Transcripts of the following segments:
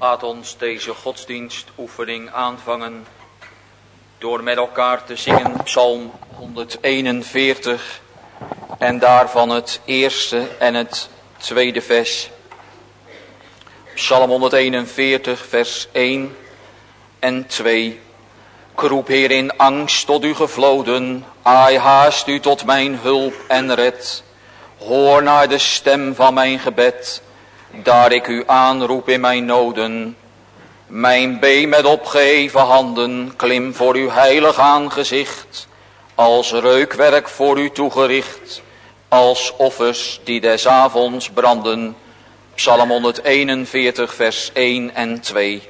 Laat ons deze godsdienstoefening aanvangen door met elkaar te zingen Psalm 141 en daarvan het eerste en het tweede vers. Psalm 141 vers 1 en 2. Ik roep Heer in angst tot u gevloden, ai haast u tot mijn hulp en red. Hoor naar de stem van mijn gebed daar ik u aanroep in mijn noden. Mijn been met opgeheven handen, klim voor uw heilig aangezicht, als reukwerk voor u toegericht, als offers die des avonds branden. Psalm 141 vers 1 en 2.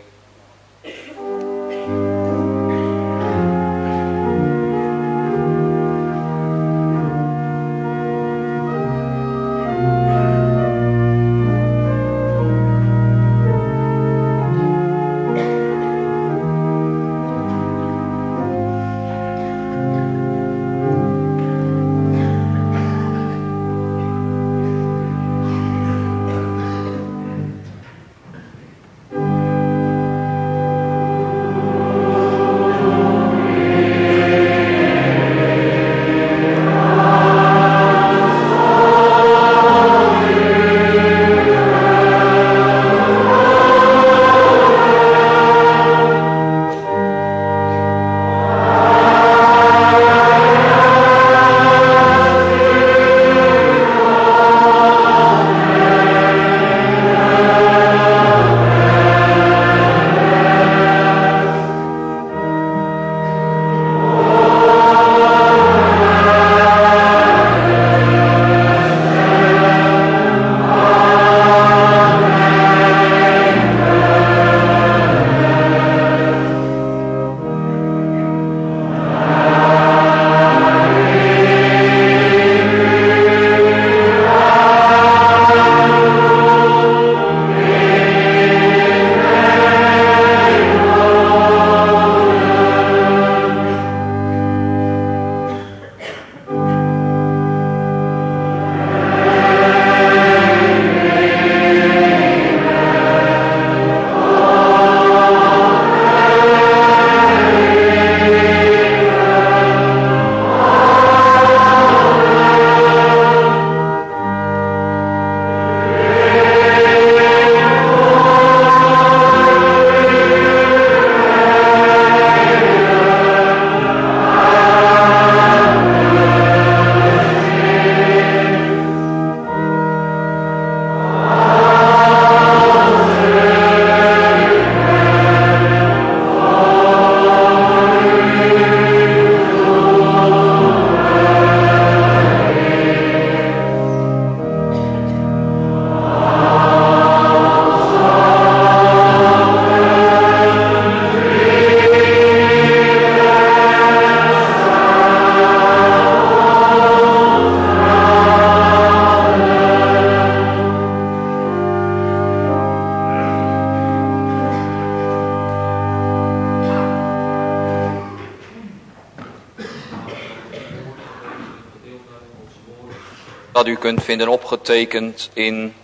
U kunt vinden opgetekend in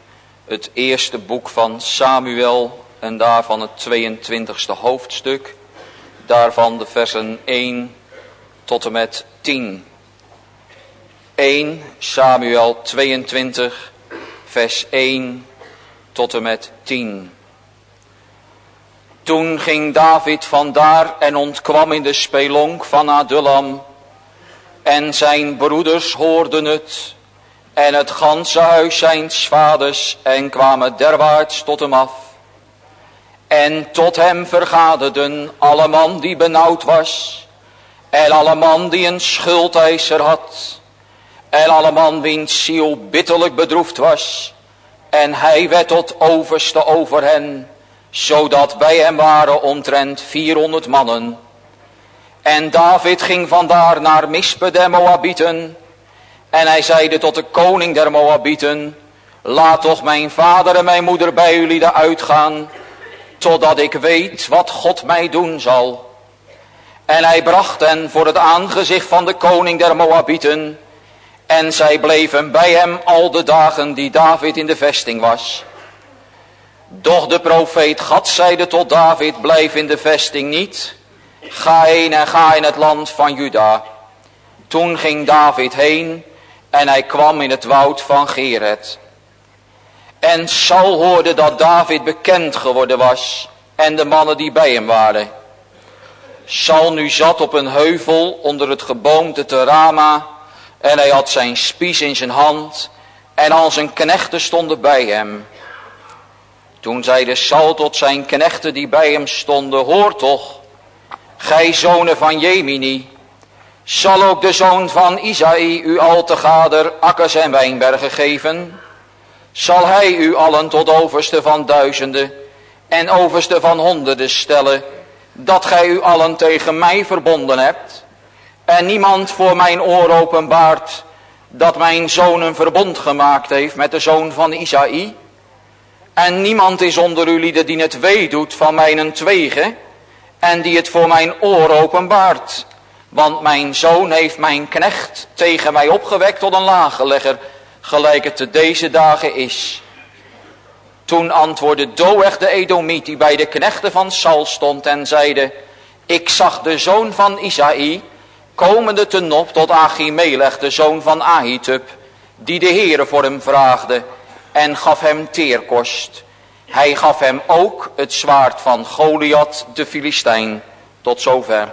het eerste boek van Samuel en daarvan het 22e hoofdstuk. Daarvan de versen 1 tot en met 10. 1 Samuel 22 vers 1 tot en met 10. Toen ging David vandaar en ontkwam in de spelonk van Adullam. En zijn broeders hoorden het en het ganse huis zijn vaders en kwamen derwaarts tot hem af. En tot hem vergaderden alle man die benauwd was, en alle man die een schuldeiser had, en alle man wiens ziel bitterlijk bedroefd was, en hij werd tot overste over hen, zodat bij hem waren omtrent 400 mannen. En David ging vandaar naar Mispe der Moabieten, en hij zeide tot de koning der Moabieten, laat toch mijn vader en mijn moeder bij jullie uitgaan, totdat ik weet wat God mij doen zal. En hij bracht hen voor het aangezicht van de koning der Moabieten, en zij bleven bij hem al de dagen die David in de vesting was. Doch de profeet Gad zeide tot David, blijf in de vesting niet. Ga heen en ga in het land van Juda. Toen ging David heen en hij kwam in het woud van Geret. En Saul hoorde dat David bekend geworden was en de mannen die bij hem waren. Saul nu zat op een heuvel onder het geboomte te Rama en hij had zijn spies in zijn hand en al zijn knechten stonden bij hem. Toen zeide Saul tot zijn knechten die bij hem stonden, hoor toch, gij zonen van Jemini, zal ook de zoon van Isaï u al te gader akkers en wijnbergen geven? Zal hij u allen tot overste van duizenden en overste van honderden stellen, dat gij u allen tegen mij verbonden hebt? En niemand voor mijn oor openbaart dat mijn zoon een verbond gemaakt heeft met de zoon van Isaï? En niemand is onder u die het wee doet van mijn twegen en die het voor mijn oor openbaart. Want mijn zoon heeft mijn knecht tegen mij opgewekt tot een lagerlegger, gelijk het te deze dagen is. Toen antwoordde Doeg de Edomiet, die bij de knechten van Saul stond en zeide, ik zag de zoon van Isaï, komende te Nop tot Achimelech, de zoon van Ahitub, die de Heere voor hem vraagde en gaf hem teerkost. Hij gaf hem ook het zwaard van Goliath de Filistijn. Tot zover.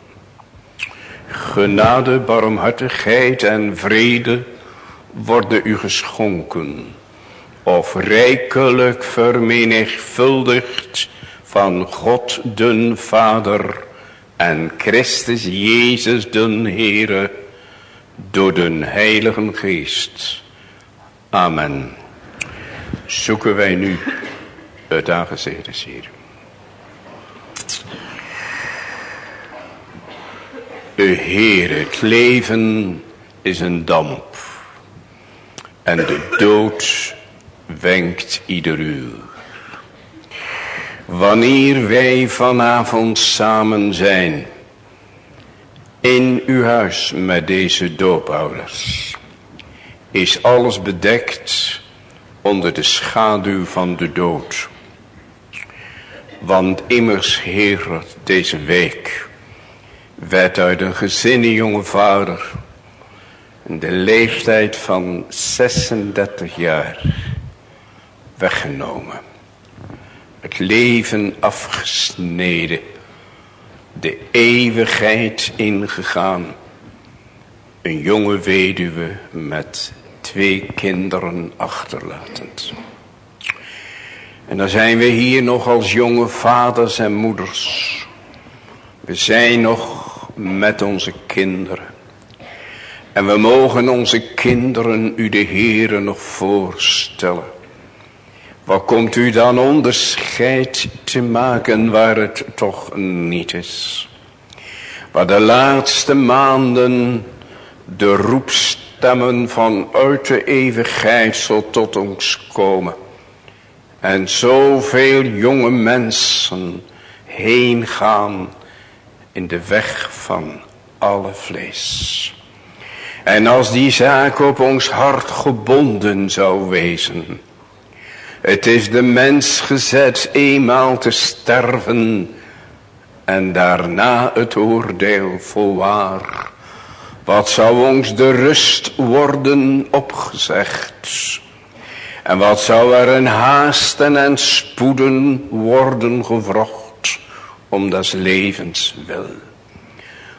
Genade, barmhartigheid en vrede worden u geschonken of rijkelijk vermenigvuldigd van God den Vader en Christus Jezus den Heere door den Heiligen Geest. Amen. Zoeken wij nu het aangezicht des. Heer, het leven is een damp en de dood wenkt ieder uur. Wanneer wij vanavond samen zijn in uw huis met deze doopouders, is alles bedekt onder de schaduw van de dood. Want immers, Heer, deze week werd uit een gezinne jonge vader de leeftijd van 36 jaar weggenomen. Het leven afgesneden. De eeuwigheid ingegaan. Een jonge weduwe met twee kinderen achterlatend. En dan zijn we hier nog als jonge vaders en moeders. We zijn nog met onze kinderen. En we mogen onze kinderen u de Heere nog voorstellen. Wat komt u dan onderscheid te maken waar het toch niet is? Waar de laatste maanden de roepstemmen vanuit de eeuwigheid tot ons komen. En zoveel jonge mensen heen gaan in de weg van alle vlees. En als die zaak op ons hart gebonden zou wezen. Het is de mens gezet eenmaal te sterven. En daarna het oordeel volwaar. Wat zou ons de rust worden opgezegd. En wat zou er een haasten en spoeden worden gevrocht. Om des levens wil.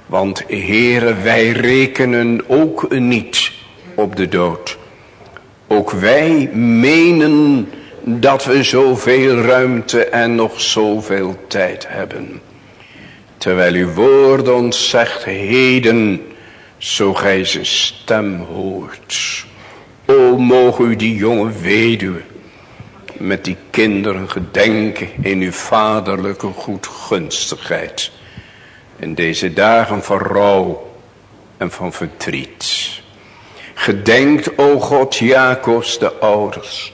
Want heren, wij rekenen ook niet op de dood. Ook wij menen dat we zoveel ruimte en nog zoveel tijd hebben. Terwijl uw woord ons zegt heden, zo gij zijn stem hoort. O, mogen u die jonge weduwe met die kinderen gedenken in uw vaderlijke goedgunstigheid. In deze dagen van rouw en van verdriet. Gedenkt, o God, Jacobs de ouders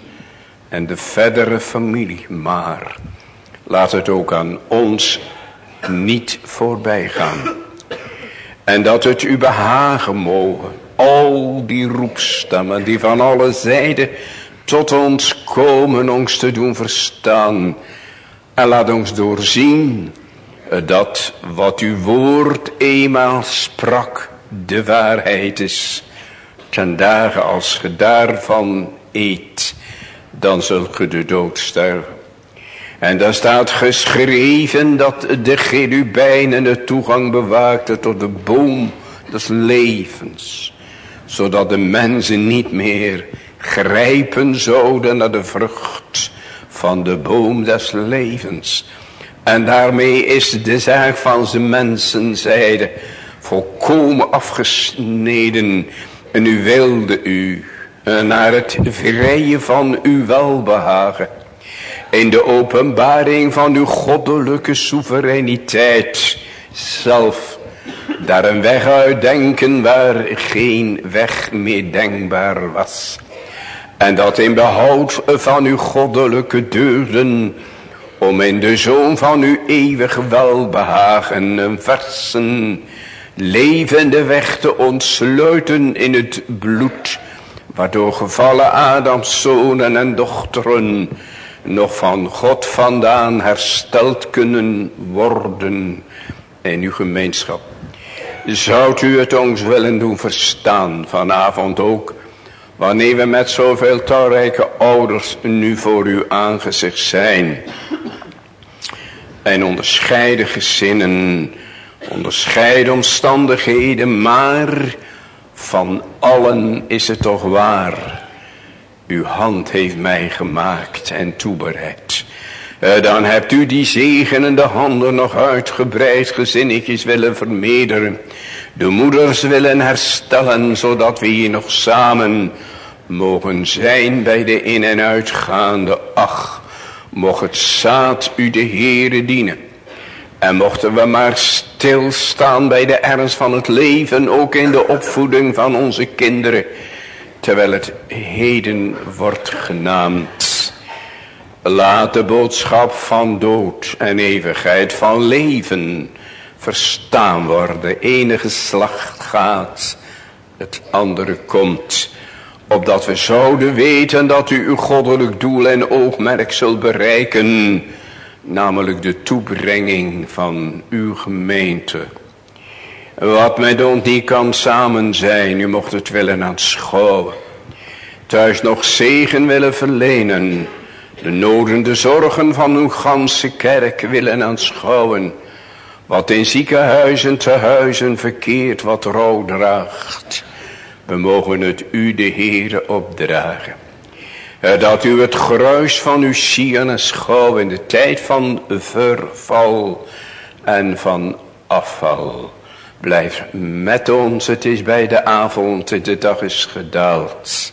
en de verdere familie. Maar laat het ook aan ons niet voorbij gaan. En dat het u behagen mogen. Al die roepstemmen die van alle zijden tot ons komen ons te doen verstaan. En laat ons doorzien dat wat uw woord eenmaal sprak de waarheid is. Ten dagen als ge daarvan eet, dan zult ge de dood sterven. En daar staat geschreven dat de cherubijnen de toegang bewaakte tot de boom des levens. Zodat de mensen niet meer grijpen zouden naar de vrucht van de boom des levens. En daarmee is de zaak van zijn mensen zijde volkomen afgesneden. En u wilde u naar het vrije van uw welbehagen. In de openbaring van uw goddelijke soevereiniteit zelf daar een weg uitdenken waar geen weg meer denkbaar was. En dat in behoud van uw goddelijke deurden om in de zoon van uw eeuwig welbehagen een versen levende weg te ontsluiten in het bloed, waardoor gevallen Adams zonen en dochteren nog van God vandaan hersteld kunnen worden in uw gemeenschap. Zou u het ons willen doen verstaan vanavond ook, wanneer we met zoveel talrijke ouders nu voor uw aangezicht zijn. En onderscheiden gezinnen, onderscheiden omstandigheden, maar van allen is het toch waar. Uw hand heeft mij gemaakt en toebereid. Eh, dan hebt u die zegenende handen nog uitgebreid gezinnetjes willen vermeerderen. De moeders willen herstellen, zodat we hier nog samen mogen zijn bij de in- en uitgaande. Ach, mocht het zaad u de Heere dienen. En mochten we maar stilstaan bij de ernst van het leven, ook in de opvoeding van onze kinderen. Terwijl het heden wordt genaamd. Laat de boodschap van dood en eeuwigheid van leven verstaan worden. Enige slacht gaat, het andere komt. Opdat we zouden weten dat u uw goddelijk doel en oogmerk zult bereiken. Namelijk de toebrenging van uw gemeente. Wat met ons niet kan samen zijn, u mocht het willen aanschouwen. Thuis nog zegen willen verlenen. De noden, de zorgen van uw ganse kerk willen aanschouwen. Wat in ziekenhuizen te huizen verkeerd wat rouw draagt. We mogen het u de Heere opdragen. Dat u het gruis van uw sieren schouw in de tijd van verval en van afval. Blijf met ons, het is bij de avond, de dag is gedaald.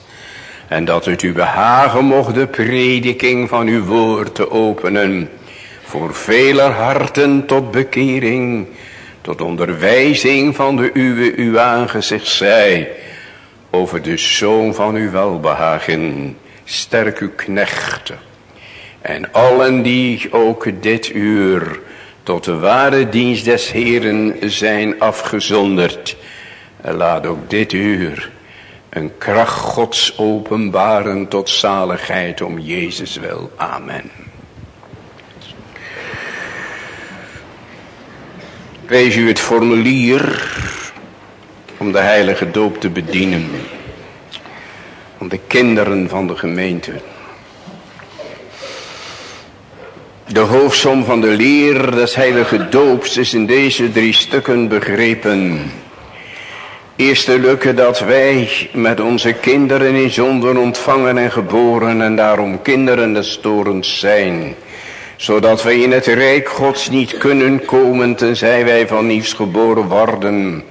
En dat het u behagen mocht de prediking van uw woord te openen. Voor veler harten tot bekering, tot onderwijzing van de uwe uw aangezicht zij over de zoon van uw welbehagen. Sterk uw knechten. En allen die ook dit uur tot de ware dienst des Heren zijn afgezonderd. Laat ook dit uur een kracht gods openbaren tot zaligheid om Jezus wil. Amen. Wees u het formulier om de heilige doop te bedienen. Om de kinderen van de gemeente. De hoofdsom van de leer des heilige doops is in deze drie stukken begrepen. Eerstelijke dat wij met onze kinderen in zonden ontvangen en geboren en daarom kinderen des torens zijn. Zodat wij in het rijk gods niet kunnen komen tenzij wij van nieuws geboren worden.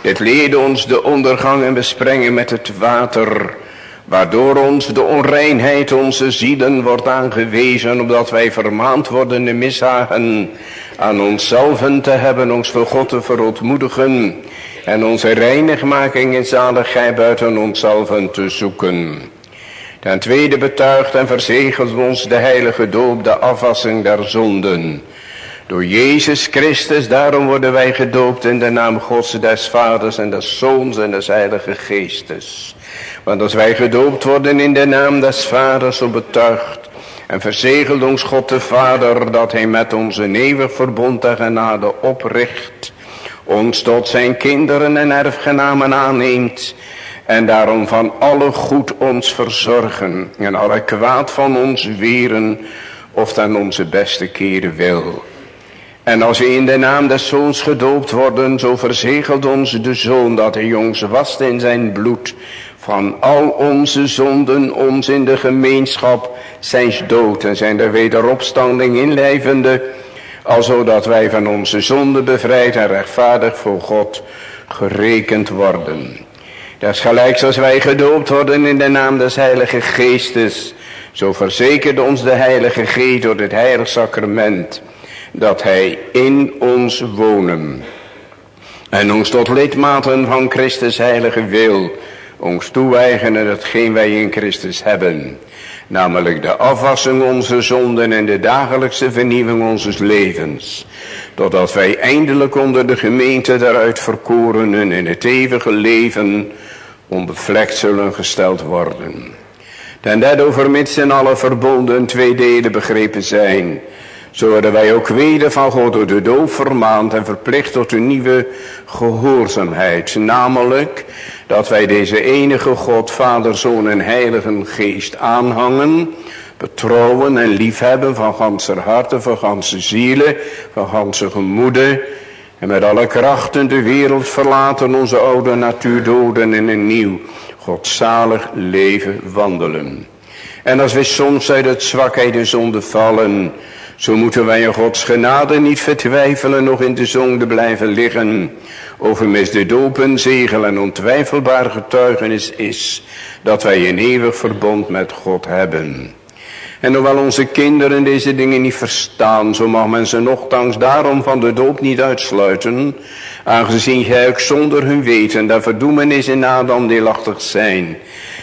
Dit leerde ons de ondergang en besprengen met het water. Waardoor ons de onreinheid onze zielen wordt aangewezen. Opdat wij vermaand worden de mishagen aan onszelf te hebben. Ons voor God te verontmoedigen en onze reinigmaking in zaligheid buiten onszelf te zoeken. Ten tweede betuigt en verzegelt ons de heilige doop, de afwassing der zonden. Door Jezus Christus, daarom worden wij gedoopt in de naam Gods, des Vaders en des Zoons en des Heilige Geestes. Want als wij gedoopt worden in de naam des Vaders, zo betuigt en verzegelt ons God de Vader dat hij met ons een eeuwig verbond en genade opricht ons tot zijn kinderen en erfgenamen aanneemt en daarom van alle goed ons verzorgen en alle kwaad van ons weren of dan onze beste keren wil. En als we in de naam des Zoons gedoopt worden, zo verzegelt ons de Zoon dat hij ons wast in zijn bloed van al onze zonden ons in de gemeenschap zijn dood en zijn de wederopstanding inlijvende alzo dat wij van onze zonde bevrijd en rechtvaardig voor God gerekend worden. Dat is gelijk zoals wij gedoopt worden in de naam des Heilige Geestes. Zo verzekerde ons de Heilige Geest door het heilige sacrament dat Hij in ons wonen. En ons tot lidmaten van Christus heilige wil ons toeweigenen hetgeen wij in Christus hebben. Namelijk de afwassing onze zonden en de dagelijkse vernieuwing onze levens. Totdat wij eindelijk onder de gemeente daaruit verkorenen in het eeuwige leven onbevlekt zullen gesteld worden. Ten derde vermits in alle verbonden twee delen begrepen zijn. Zo wij ook weder van God door de doop vermaand en verplicht tot een nieuwe gehoorzaamheid. Namelijk dat wij deze enige God, Vader, Zoon en Heilige Geest aanhangen, betrouwen en liefhebben van ganser harte, van ganse zielen, van ganse gemoede, en met alle krachten de wereld verlaten, onze oude natuur doden en een nieuw, godzalig leven wandelen. En als wij soms uit het zwakheid en zonde vallen, zo moeten wij in Gods genade niet vertwijfelen, nog in de zonde blijven liggen. Overmis de doop zegel en ontwijfelbaar getuigenis is dat wij een eeuwig verbond met God hebben. En hoewel onze kinderen deze dingen niet verstaan, zo mag men ze nogthans daarom van de doop niet uitsluiten, aangezien gij zonder hun weten dat verdoemenis in Adam deelachtig zijn.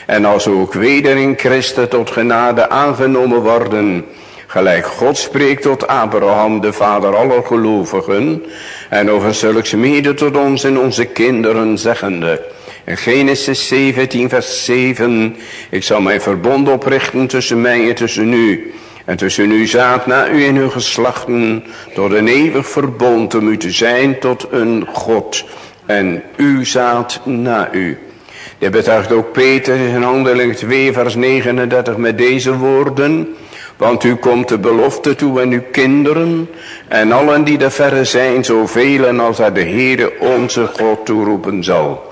En als ook weder in Christus tot genade aangenomen worden, Gelijk God spreekt tot Abraham, de vader aller gelovigen. En over zulks mede tot ons en onze kinderen zeggende. Genesis 17 vers 7. Ik zal mijn verbond oprichten tussen mij en tussen u. En tussen u zaad na u en uw geslachten. Tot een eeuwig verbond om u te zijn tot een God. En u zaad na u. Dit betuigt ook Peter in handeling 2 vers 39 met deze woorden. Want u komt de belofte toe en uw kinderen en allen die er verre zijn, zoveel als hij de Heere onze God toeroepen zal.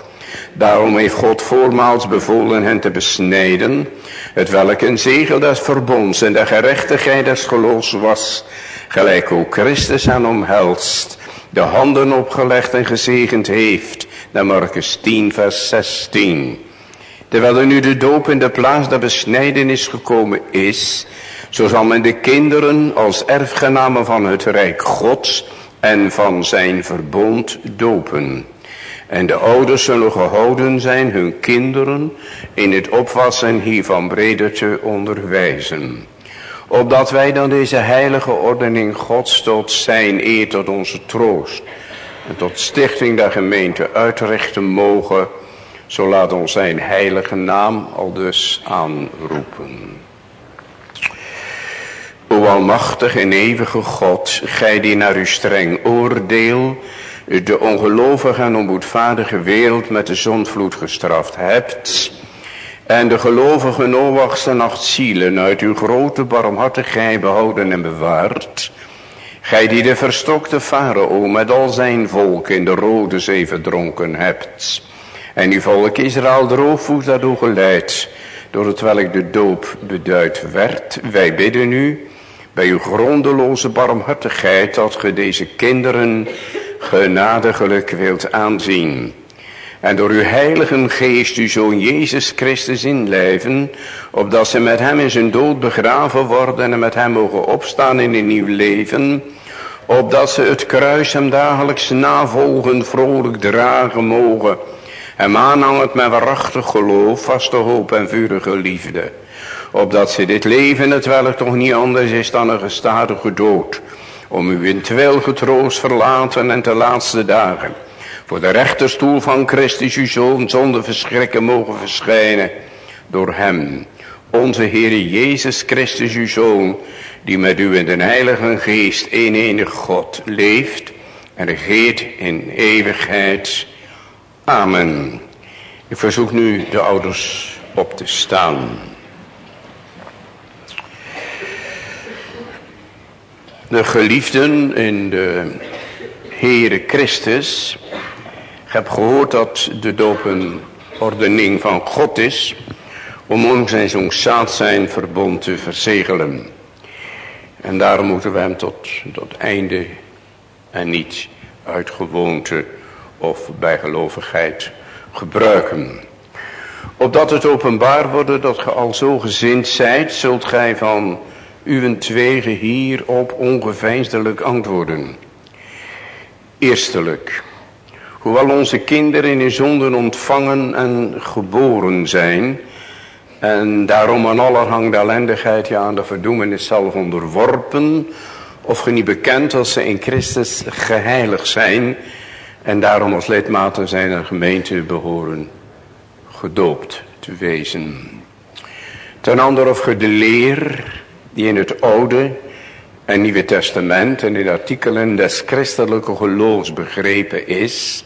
Daarom heeft God voormaals bevolen hen te besnijden, het welk een zegel des verbonds en de gerechtigheid des geloofs was, gelijk ook Christus aan omhelst, de handen opgelegd en gezegend heeft, naar Marcus 10 vers 16. Terwijl er nu de doop in de plaats der besnijdenis gekomen is, zo zal men de kinderen als erfgenamen van het rijk gods en van zijn verbond dopen. En de ouders zullen gehouden zijn hun kinderen in het opwassen hiervan breder te onderwijzen. Opdat wij dan deze heilige ordening gods tot zijn eer tot onze troost en tot stichting der gemeente uitrichten mogen, zo laat ons zijn heilige naam al dus aanroepen. O almachtig en eeuwige God, gij die naar uw streng oordeel de ongelovige en onboedvaardige wereld met de zondvloed gestraft hebt, en de gelovige Noachs en zielen uit uw grote barmhartigheid behouden en bewaard, gij die de verstokte farao met al zijn volk in de rode zee verdronken hebt, En uw volk Israël droogvoet daardoor geleid, door het welk de doop beduid werd. Wij bidden u, bij uw grondeloze barmhartigheid, dat ge deze kinderen genadiglijk wilt aanzien. En door uw heilige geest uw zoon Jezus Christus inlijven, opdat ze met hem in zijn dood begraven worden en met hem mogen opstaan in een nieuw leven, opdat ze het kruis hem dagelijks navolgen, vrolijk dragen mogen, hem aanhangend met waarachtig geloof, vaste hoop en vurige liefde, opdat ze dit leven, het welk toch niet anders is dan een gestadige dood, om u in terwijl getroost verlaten en te laatste dagen, voor de rechterstoel van Christus uw Zoon zonder verschrikken mogen verschijnen door hem, onze Heer Jezus Christus uw Zoon, die met u in de Heilige Geest een enig God leeft en regeert in eeuwigheid. Amen. Ik verzoek nu de ouders op te staan. De geliefden in de Heere Christus. Ik heb gehoord dat de doop een ordening van God is. Om ons en zo'n zaad zijn verbond te verzegelen. En daarom moeten we hem tot, tot einde en niet uit gewoonte of bijgelovigheid gebruiken. Opdat het openbaar wordt dat ge al zo gezind zijt, zult gij van uw twegen hierop ongeveinsdelijk antwoorden. Eerstelijk, hoewel onze kinderen in zonden ontvangen en geboren zijn, en daarom aan allerhande ellendigheid, ja aan de verdoemenis zelf onderworpen, of ge niet bekend als ze in Christus geheiligd zijn, en daarom als lidmaten zijn er gemeente behoren gedoopt te wezen. Ten andere of ge de leer die in het Oude en Nieuwe Testament en in artikelen des christelijke geloofs begrepen is.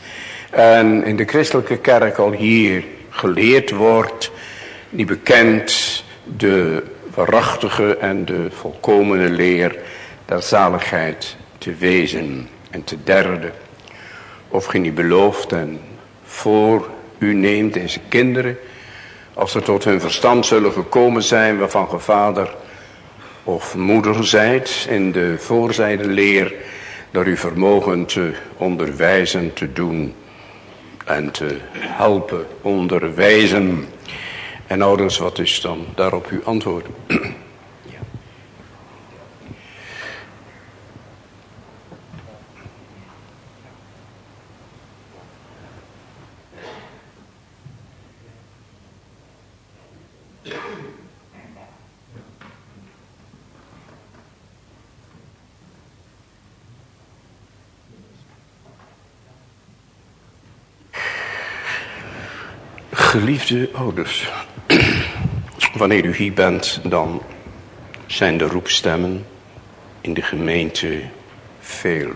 En in de christelijke kerk al hier geleerd wordt, die bekend de waarachtige en de volkomene leer der zaligheid te wezen. En te derde, of ge niet belooft en voor u neemt deze kinderen, als ze tot hun verstand zullen gekomen zijn, waarvan ge vader of moeder zijt in de voorzijde leer, door uw vermogen te onderwijzen, te doen en te helpen onderwijzen. En ouders, wat is dan daarop uw antwoord? Geliefde ouders, wanneer u hier bent, dan zijn de roepstemmen in de gemeente veel.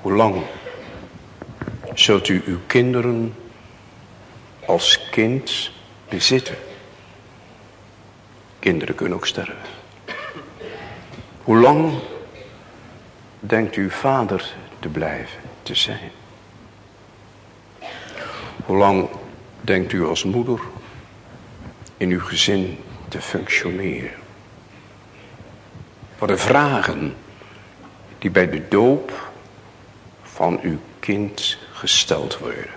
Hoe lang zult u uw kinderen als kind bezitten? Kinderen kunnen ook sterven. Hoe lang denkt u vader te blijven, te zijn? Hoe lang denkt u als moeder in uw gezin te functioneren? Voor de vragen die bij de doop van uw kind gesteld worden.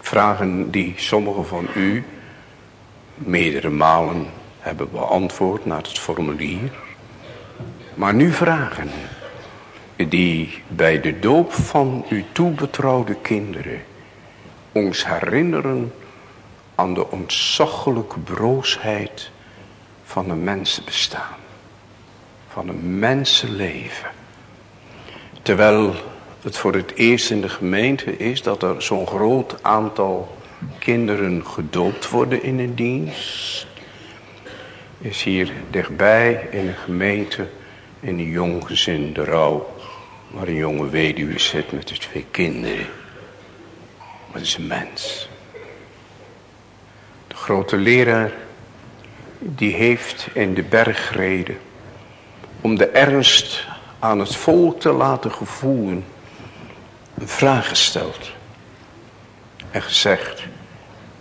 Vragen die sommigen van u meerdere malen hebben beantwoord naar het formulier. Maar nu vragen die bij de doop van uw toebetrouwde kinderen ons herinneren aan de ontzaglijke broosheid van een mensenbestaan. Van een mensenleven. Terwijl het voor het eerst in de gemeente is dat er zo'n groot aantal kinderen gedoopt worden in een dienst. Is hier dichtbij in een gemeente in een jong gezin de rouw. Waar een jonge weduwe zit met de twee kinderen. Het is een mens. De grote leraar, die heeft in de bergreden, om de ernst aan het volk te laten gevoelen, een vraag gesteld. en gezegd,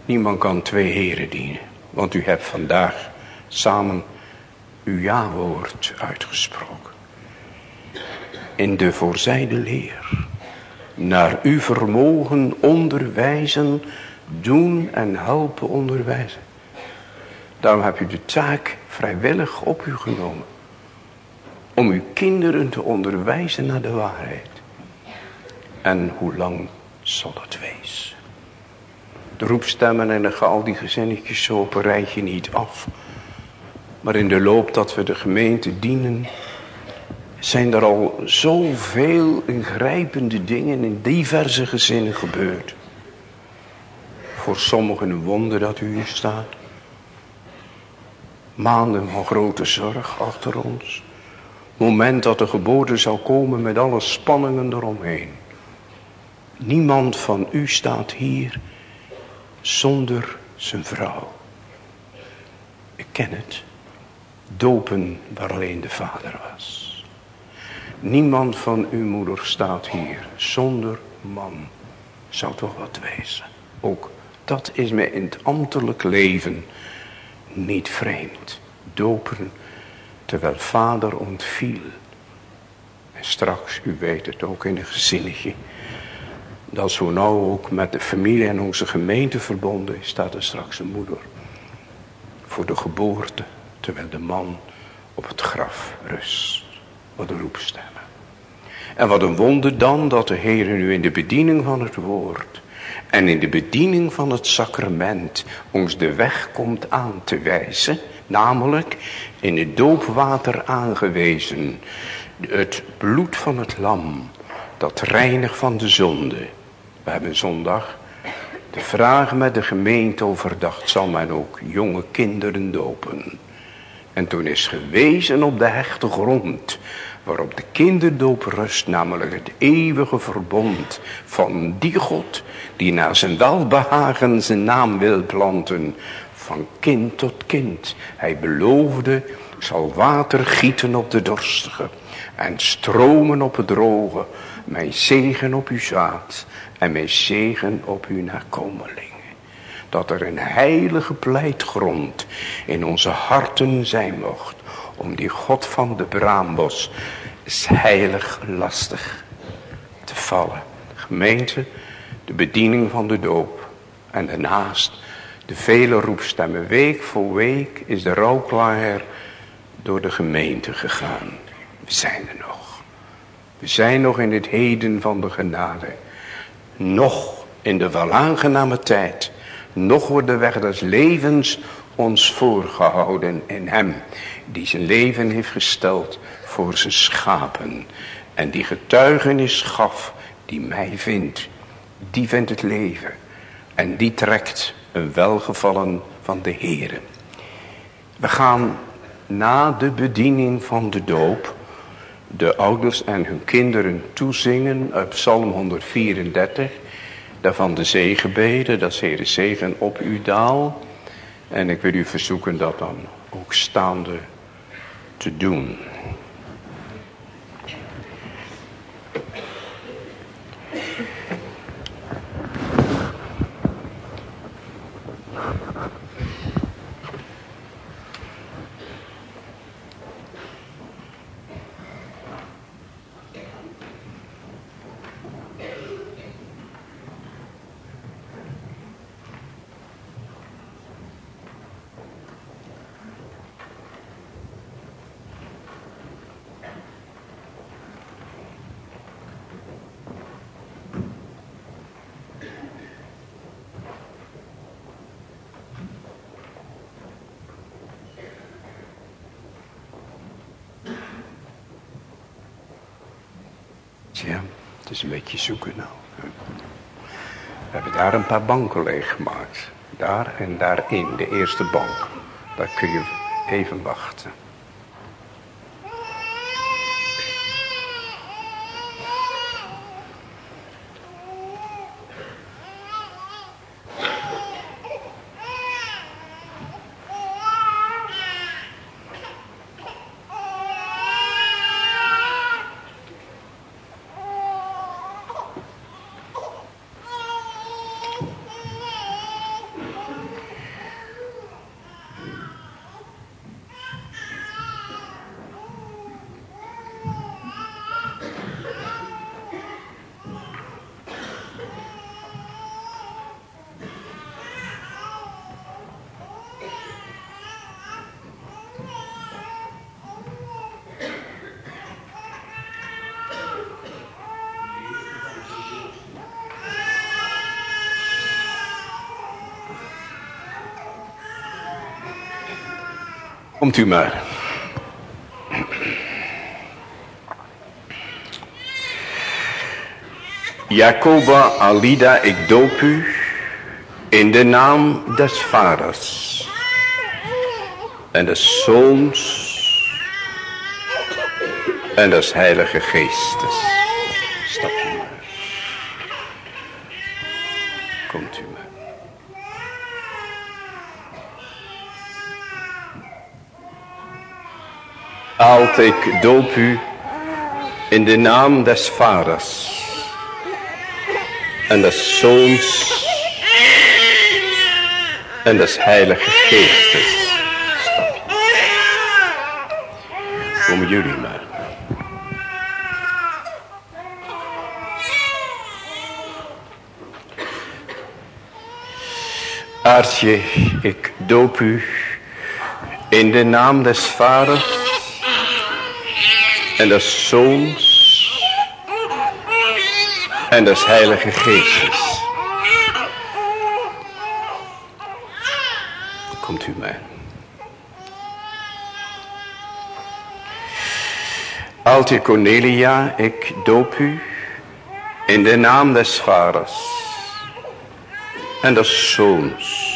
niemand kan twee heren dienen. Want u hebt vandaag samen uw ja-woord uitgesproken. In de voorzijde leer. Naar uw vermogen onderwijzen, doen en helpen onderwijzen. Daarom heb u de taak vrijwillig op u genomen. Om uw kinderen te onderwijzen naar de waarheid. En hoe lang zal dat wezen? De roepstemmen en de al die gezinnetjes zo op een rijtje niet af. Maar in de loop dat we de gemeente dienen, zijn er al zoveel ingrijpende dingen in diverse gezinnen gebeurd. Voor sommigen een wonder dat u hier staat. Maanden van grote zorg achter ons. Moment dat de geboorte zou komen met alle spanningen eromheen. Niemand van u staat hier zonder zijn vrouw. Ik ken het. Dopen waar alleen de vader was. Niemand van uw moeder staat hier zonder man. Zou toch wat wezen. Ook dat is mij in het ambtelijk leven niet vreemd. Dopen terwijl vader ontviel. En straks, u weet het ook in een gezinnetje. Dat zo nauw ook met de familie en onze gemeente verbonden is. Staat er straks een moeder. Voor de geboorte. Terwijl de man op het graf rust. Wat een roepstemmen. En wat een wonder dan dat de Heer nu in de bediening van het woord en in de bediening van het sacrament ons de weg komt aan te wijzen, namelijk in het doopwater aangewezen, het bloed van het lam, dat reinig van de zonde. We hebben zondag de vraag met de gemeente overdacht, zal men ook jonge kinderen dopen? En toen is gewezen op de hechte grond waarop de kinderdoop rust, namelijk het eeuwige verbond van die God die naar zijn welbehagen zijn naam wil planten, van kind tot kind. Hij beloofde, zal water gieten op de dorstige en stromen op het droge, mijn zegen op uw zaad en mijn zegen op uw nakomelingen. Dat er een heilige pleitgrond in onze harten zijn mocht om die God van de braambos is heilig lastig te vallen. Gemeente, de bediening van de doop en daarnaast de vele roepstemmen. Week voor week is de rouwklaar door de gemeente gegaan. We zijn er nog. We zijn nog in het heden van de genade. Nog in de welaangename tijd. Nog wordt de weg des levens ons voorgehouden in hem die zijn leven heeft gesteld voor zijn schapen. En die getuigenis gaf, die mij vindt, die vindt het leven. En die trekt een welgevallen van de Heere. We gaan na de bediening van de doop de ouders en hun kinderen toezingen uit Psalm 134. Daarvan de zegenbeden, dat is Heere zegen op uw daal. En ik wil u verzoeken dat dan ook staande te doen. Ja, het is een beetje zoeken nou. We hebben een paar banken leeggemaakt. Daar en daarin, de eerste bank. Daar kun je even wachten. Komt u maar. Jacoba Alida, ik doop u in de naam des vaders en des zoons en des heilige geestes. Stap u maar. Komt u maar. Ik doop u in de naam des vaders en des zoons en des heilige geestes. Komen jullie maar. Aartje, ik doop u in de naam des vaders en des zoons en des heilige geestes. Komt u mij. Altje Cornelia, ik doop u in de naam des vaders en des zoons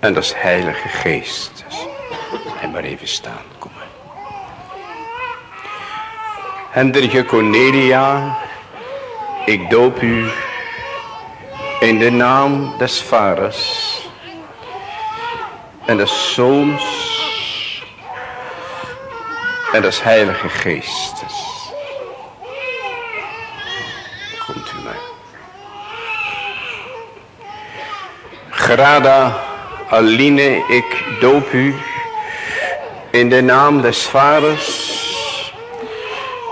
en des heilige geestes. En maar even staan, Hendrikje Cornelia, ik doop u in de naam des vaders en des zoons en des heilige geestes. Komt u mij. Grada Aline, ik doop u in de naam des vaders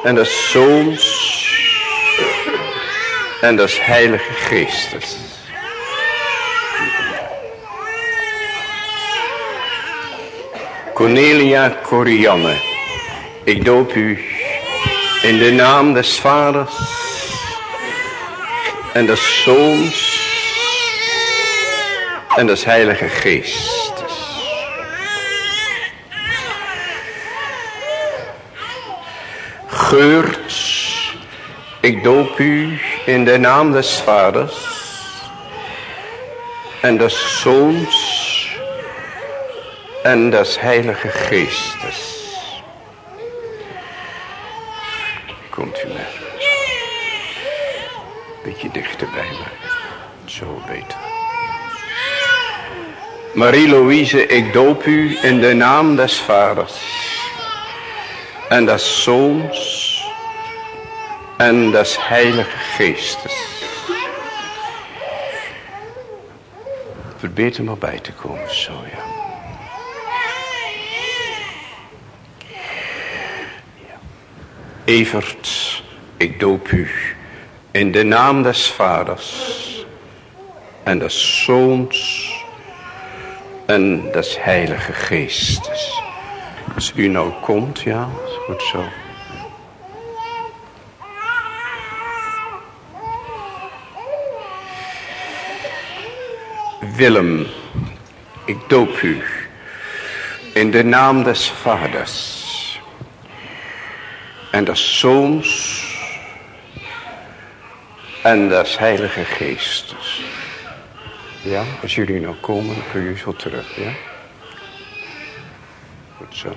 en des zoons en des heilige geestes. Cornelia Corianne, ik doop u in de naam des vaders en des zoons en des heilige geestes. Geurt, ik doop u in de naam des vaders en des zoons en des heilige geestes. Komt u maar. Beetje dichterbij maar. Zo beter. Marie-Louise, ik doop u in de naam des vaders en des zoons en des heilige geestes. Probeer er maar bij te komen, zo ja. Evert, ik doop u in de naam des vaders en des zoons en des heilige geestes. Als u nou komt, ja, goed zo. Willem, ik doop u in de naam des vaders en des zoons en des heilige geestes. Ja, als jullie nou komen, kun je zo terug, ja? Goed zo.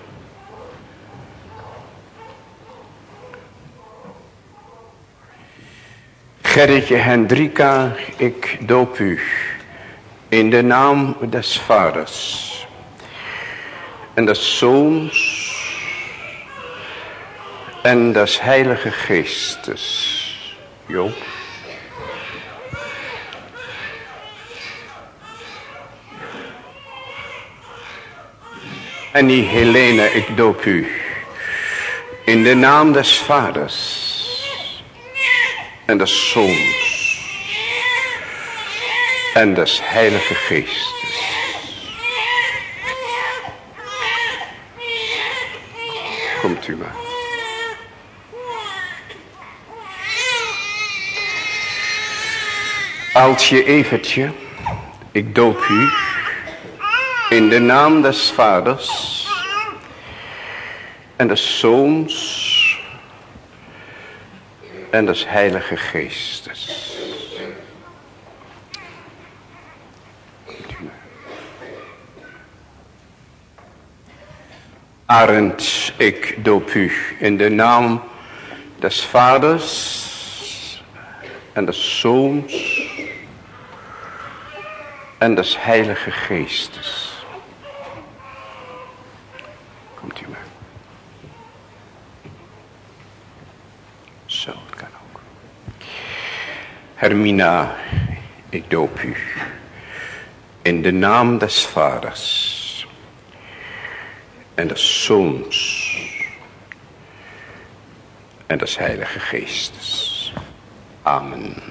Gerritje Hendrika, ik doop u in de naam des vaders en des zoons en des heilige geestes. Joop. En die Helene, ik doop u in de naam des vaders en des zoons en des heilige geestes. Komt u maar. Aaltje Evertje, ik doop u In de naam des vaders en des zoons en des heilige geestes. Arend, ik doop u in de naam des vaders en des zoons en des heilige geestes. Komt u maar. Zo, het kan ook. Hermina, ik doop u in de naam des vaders en des zoons en des heilige geestes. Amen.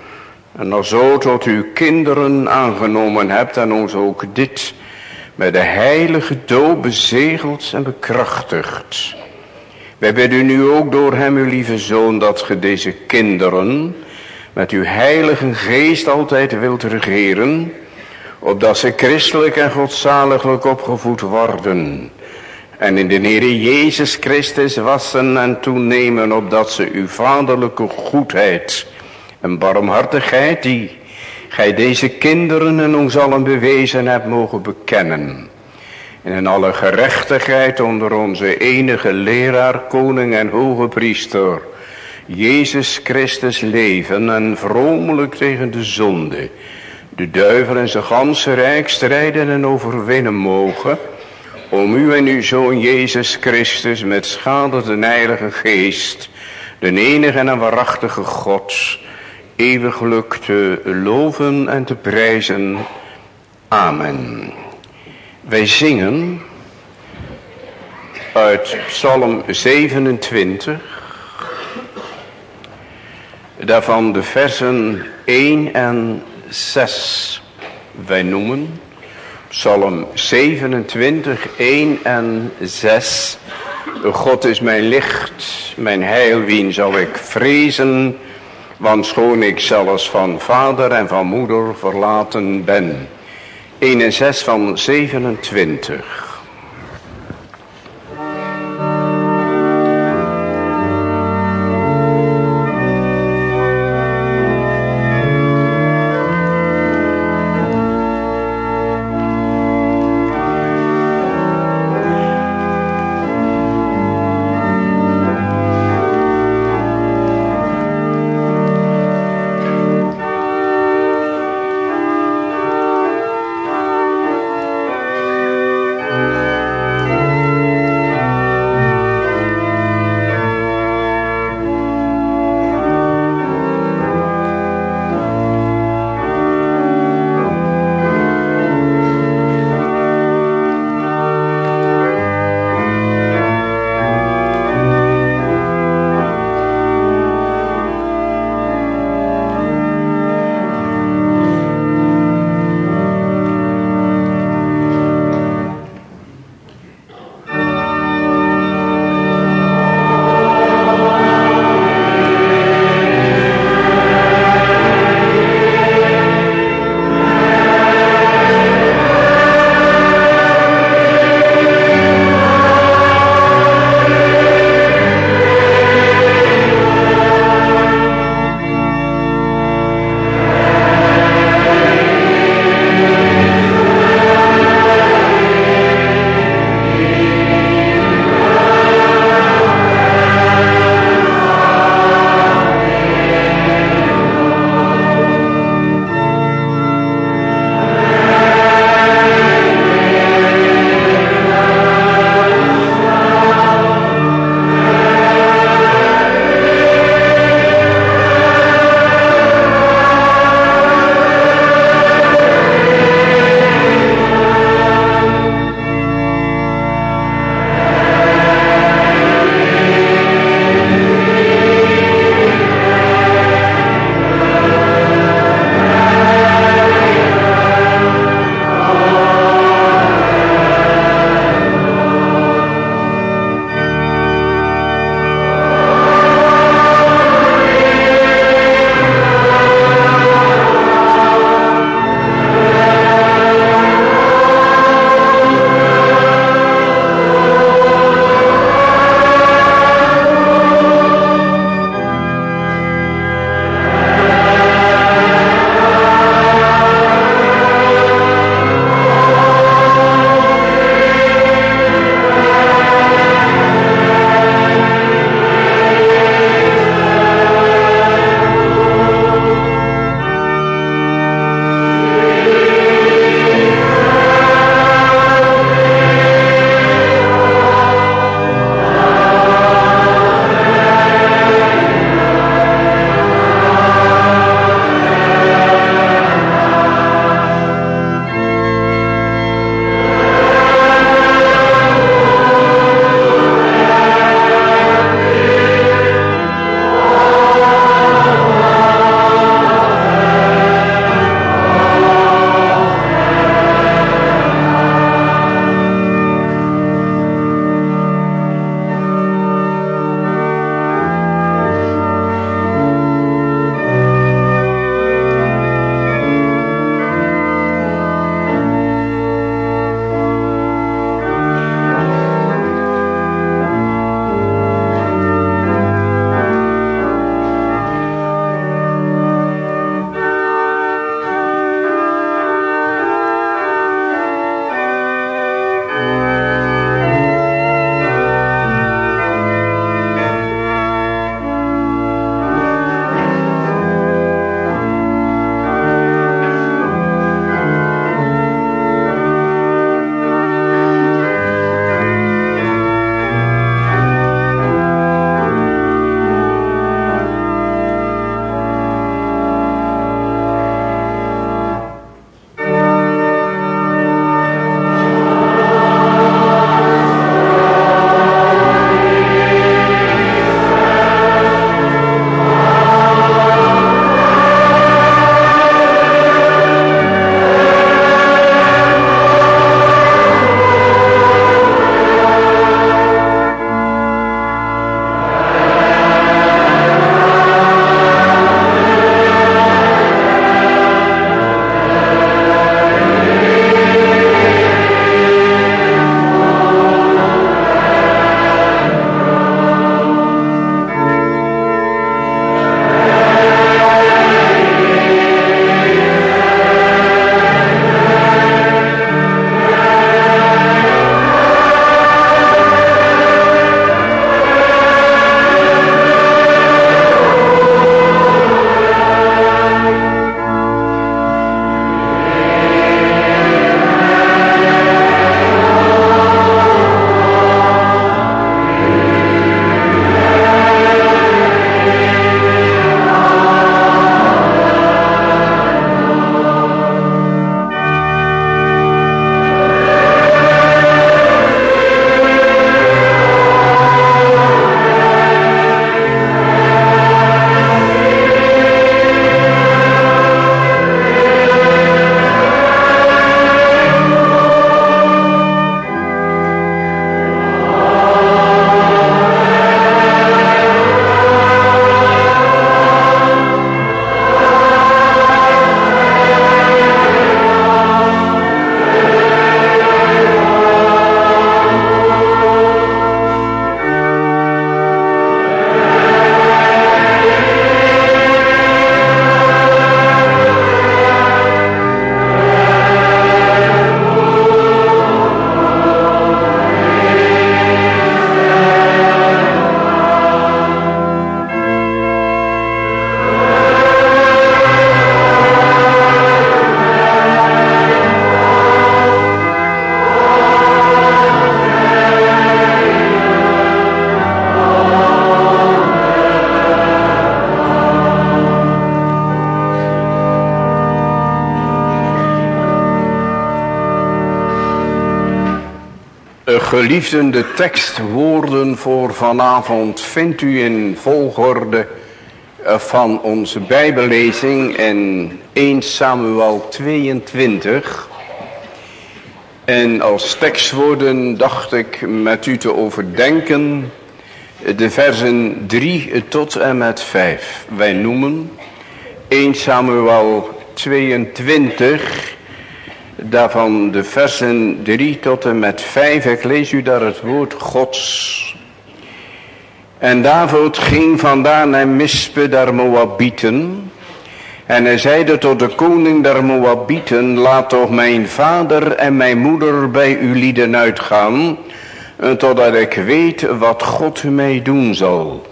en al zo tot uw kinderen aangenomen hebt en ons ook dit met de heilige doop bezegeld en bekrachtigd. Wij bidden u nu ook door hem, uw lieve zoon, dat ge deze kinderen met uw heilige geest altijd wilt regeren, opdat ze christelijk en godzaliglijk opgevoed worden. En in de Heer Jezus Christus wassen en toenemen, opdat ze uw vaderlijke goedheid een barmhartigheid die gij deze kinderen en ons allen bewezen hebt mogen bekennen. En in alle gerechtigheid onder onze enige leraar, koning en hoge priester, Jezus Christus leven en vromelijk tegen de zonde, de duivel en zijn ganse rijk strijden en overwinnen mogen, om u en uw Zoon Jezus Christus met schade de Heilige Geest, de enige en waarachtige God, eeuwiglijk te loven en te prijzen. Amen. Wij zingen uit Psalm 27, daarvan de versen 1 en 6 wij noemen. Psalm 27, 1 en 6. God is mijn licht, mijn heil, wien zal ik vrezen, want schoon ik zelfs van vader en van moeder verlaten ben. 1 en 6 van 27. Geliefden, de tekstwoorden voor vanavond vindt u in volgorde eh, van onze bijbellezing in 1 Samuel 22. En als tekstwoorden dacht ik met u te overdenken de versen 3 tot en met 5. Wij noemen 1 Samuel 22 Daarvan de versen 3 tot en met 5. Ik lees u daar het woord Gods. En David ging vandaar naar Mispe der Moabieten. En hij zeide tot de koning der Moabieten, laat toch mijn vader en mijn moeder bij u lieden uitgaan, totdat ik weet wat God mij doen zal.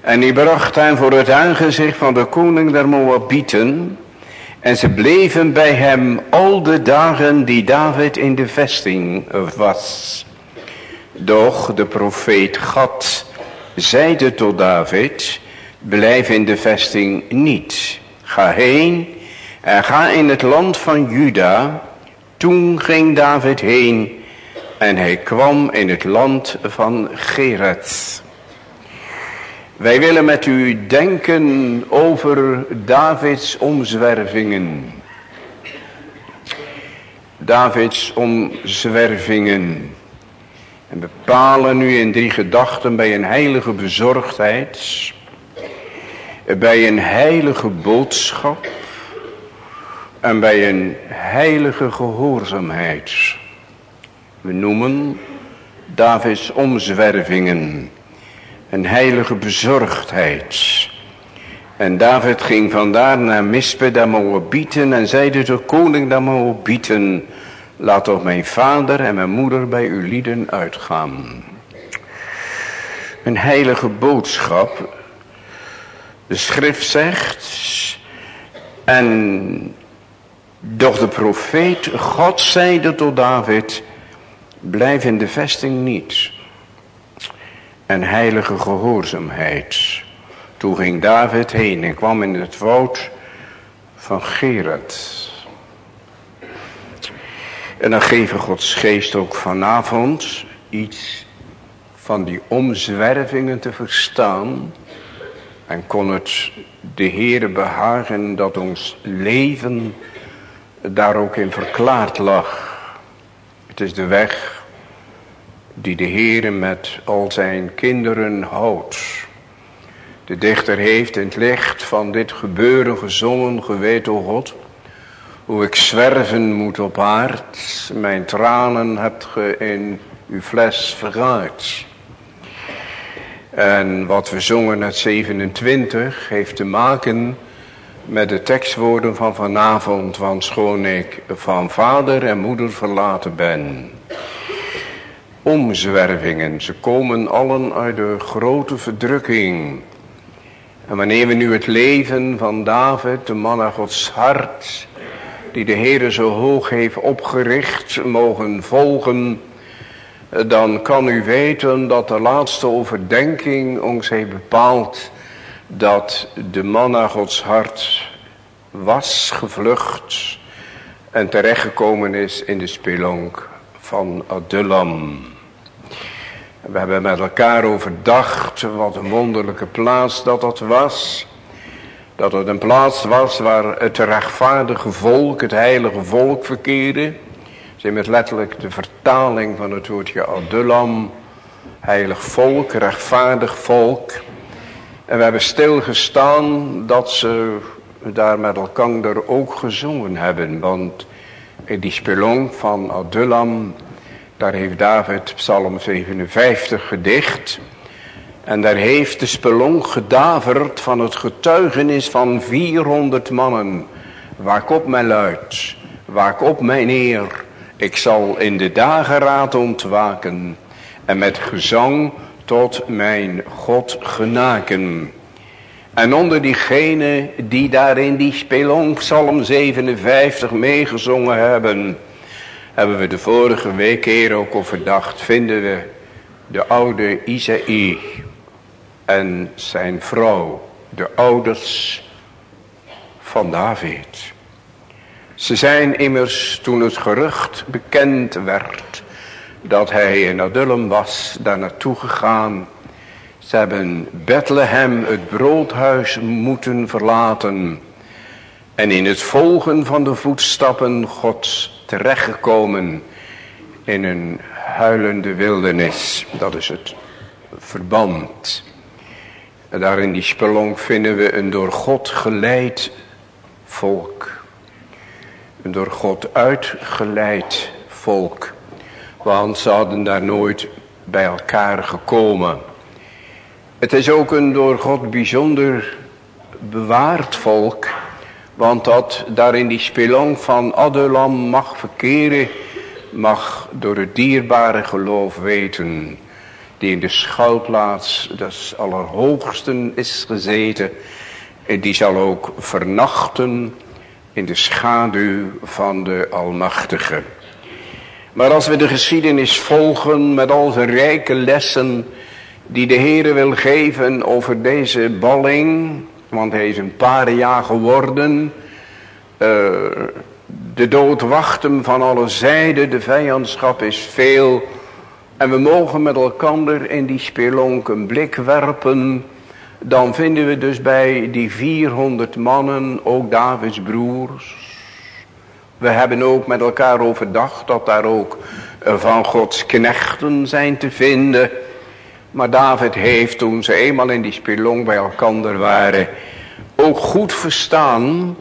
En hij bracht hem voor het aangezicht van de koning der Moabieten, en ze bleven bij hem al de dagen die David in de vesting was. Doch de profeet Gad zeide tot David, blijf in de vesting niet. Ga heen en ga in het land van Juda. Toen ging David heen en hij kwam in het land van Gerard. Wij willen met u denken over Davids omzwervingen. Davids omzwervingen. En bepalen nu in drie gedachten bij een heilige bezorgdheid. Bij een heilige boodschap. En bij een heilige gehoorzaamheid. We noemen Davids omzwervingen een heilige bezorgdheid. En David ging vandaar naar Mispe der Moabieten en zeide de koning der Moabieten, laat toch mijn vader en mijn moeder bij uw lieden uitgaan. Een heilige boodschap. De schrift zegt, en doch de profeet, God zeide tot David, blijf in de vesting niet en heilige gehoorzaamheid. Toen ging David heen en kwam in het woud van Gerard. En dan geven Gods geest ook vanavond iets van die omzwervingen te verstaan. En kon het de Heere behagen dat ons leven daar ook in verklaard lag. Het is de weg die de Heere met al zijn kinderen houdt. De dichter heeft in het licht van dit gebeuren gezongen, geweten, o God, hoe ik zwerven moet op aard, mijn tranen hebt ge in uw fles verruid. En wat we zongen uit 27 heeft te maken met de tekstwoorden van vanavond, want schoon ik van vader en moeder verlaten ben omzwervingen. Ze komen allen uit de grote verdrukking. En wanneer we nu het leven van David, de man naar Gods hart, die de Heere zo hoog heeft opgericht, mogen volgen, dan kan u weten dat de laatste overdenking ons heeft bepaald dat de man naar Gods hart was gevlucht en terechtgekomen is in de spelonk van Adullam. We hebben met elkaar overdacht wat een wonderlijke plaats dat dat was. Dat het een plaats was waar het rechtvaardige volk, het heilige volk verkeerde. Ze met letterlijk de vertaling van het woordje Adullam. Heilig volk, rechtvaardig volk. En we hebben stilgestaan dat ze daar met elkaar ook gezongen hebben. Want in die spelong van Adullam daar heeft David Psalm 57 gedicht. En daar heeft de spelong gedaverd van het getuigenis van 400 mannen. Waak op mijn luid, waak op mijn eer. Ik zal in de dageraad ontwaken en met gezang tot mijn God genaken. En onder diegenen die daar in die spelong Psalm 57 meegezongen hebben hebben we de vorige week keer ook overdacht, vinden we de oude Isaïe en zijn vrouw, de ouders van David. Ze zijn immers toen het gerucht bekend werd dat hij in Adullam was, daar naartoe gegaan. Ze hebben Bethlehem, het broodhuis, moeten verlaten. En in het volgen van de voetstappen Gods terechtgekomen in een huilende wildernis. Dat is het verband. En daar in die spelonk vinden we een door God geleid volk. Een door God uitgeleid volk. Want ze hadden daar nooit bij elkaar gekomen. Het is ook een door God bijzonder bewaard volk. Want dat daar in die spelonk van Adulam mag verkeren. Mag door het dierbare geloof weten. Die in de schuilplaats des allerhoogsten is gezeten. En die zal ook vernachten in de schaduw van de Almachtige. Maar als we de geschiedenis volgen met al zijn rijke lessen die de Heere wil geven over deze balling, want hij is een paar jaar geworden, uh, de dood wacht hem van alle zijden, de vijandschap is veel en we mogen met elkaar in die spelonk een blik werpen dan vinden we dus bij die 400 mannen ook Davids broers. We hebben ook met elkaar overdacht dat daar ook eh, van Gods knechten zijn te vinden. Maar David heeft toen ze eenmaal in die spelong bij elkaar waren, ook goed verstaan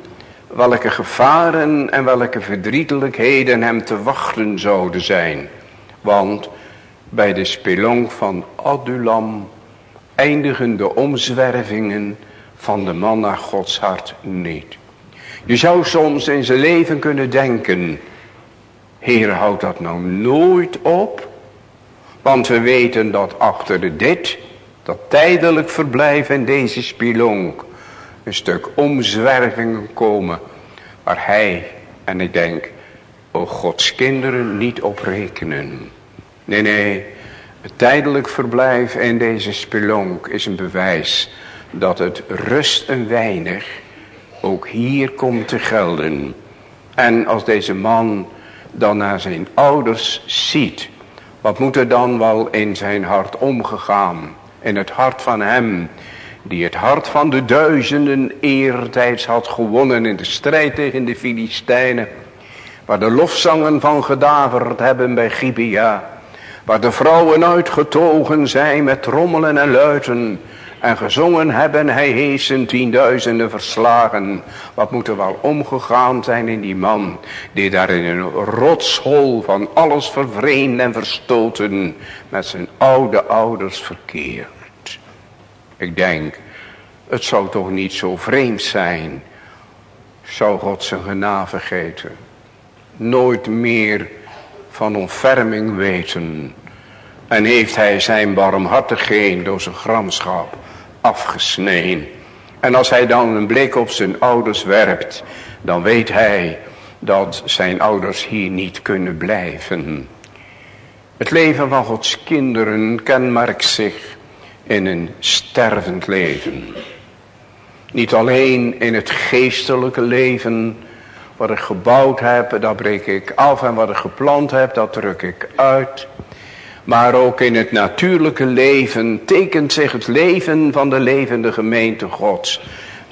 welke gevaren en welke verdrietelijkheden hem te wachten zouden zijn. Want bij de spelong van Adulam eindigen de omzwervingen van de man naar Gods hart niet. Je zou soms in zijn leven kunnen denken, Heer houd dat nou nooit op. Want we weten dat achter dit, dat tijdelijk verblijf in deze spilonk, een stuk omzwervingen komen. Waar hij, en ik denk, o Gods kinderen niet op rekenen. Nee, nee, het tijdelijk verblijf in deze spelonk is een bewijs dat het rust een weinig ook hier komt te gelden. En als deze man dan naar zijn ouders ziet, wat moet er dan wel in zijn hart omgegaan? In het hart van hem, die het hart van de duizenden eertijds had gewonnen in de strijd tegen de Filistijnen. Waar de lofzangen van gedaverd hebben bij Gibea. Waar de vrouwen uitgetogen zijn met trommelen en luiten. En gezongen hebben, hij heesen tienduizenden verslagen. Wat moet er wel omgegaan zijn in die man. Die daar in een rotshol van alles vervreemd en verstoten. Met zijn oude ouders verkeert. Ik denk, het zou toch niet zo vreemd zijn. Zou God zijn genade vergeten. Nooit meer van ontferming weten. En heeft hij zijn barmhartigheid door zijn gramschap afgesneden. En als hij dan een blik op zijn ouders werpt, dan weet hij dat zijn ouders hier niet kunnen blijven. Het leven van Gods kinderen kenmerkt zich in een stervend leven. Niet alleen in het geestelijke leven, wat ik gebouwd heb, dat breek ik af. En wat ik geplant heb, dat druk ik uit. Maar ook in het natuurlijke leven tekent zich het leven van de levende gemeente Gods.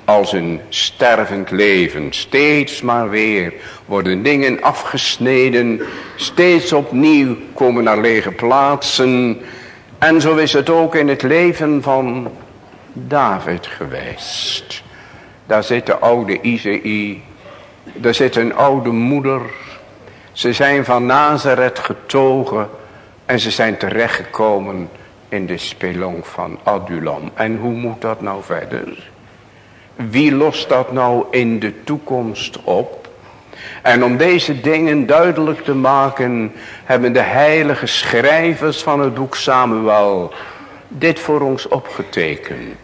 Als een stervend leven. Steeds maar weer worden dingen afgesneden. Steeds opnieuw komen naar lege plaatsen. En zo is het ook in het leven van David geweest. Daar zit de oude Isaïe er zit een oude moeder. Ze zijn van Nazareth getogen. En ze zijn terechtgekomen in de spelong van Adulam. En hoe moet dat nou verder? Wie lost dat nou in de toekomst op? En om deze dingen duidelijk te maken, hebben de heilige schrijvers van het boek Samuel dit voor ons opgetekend.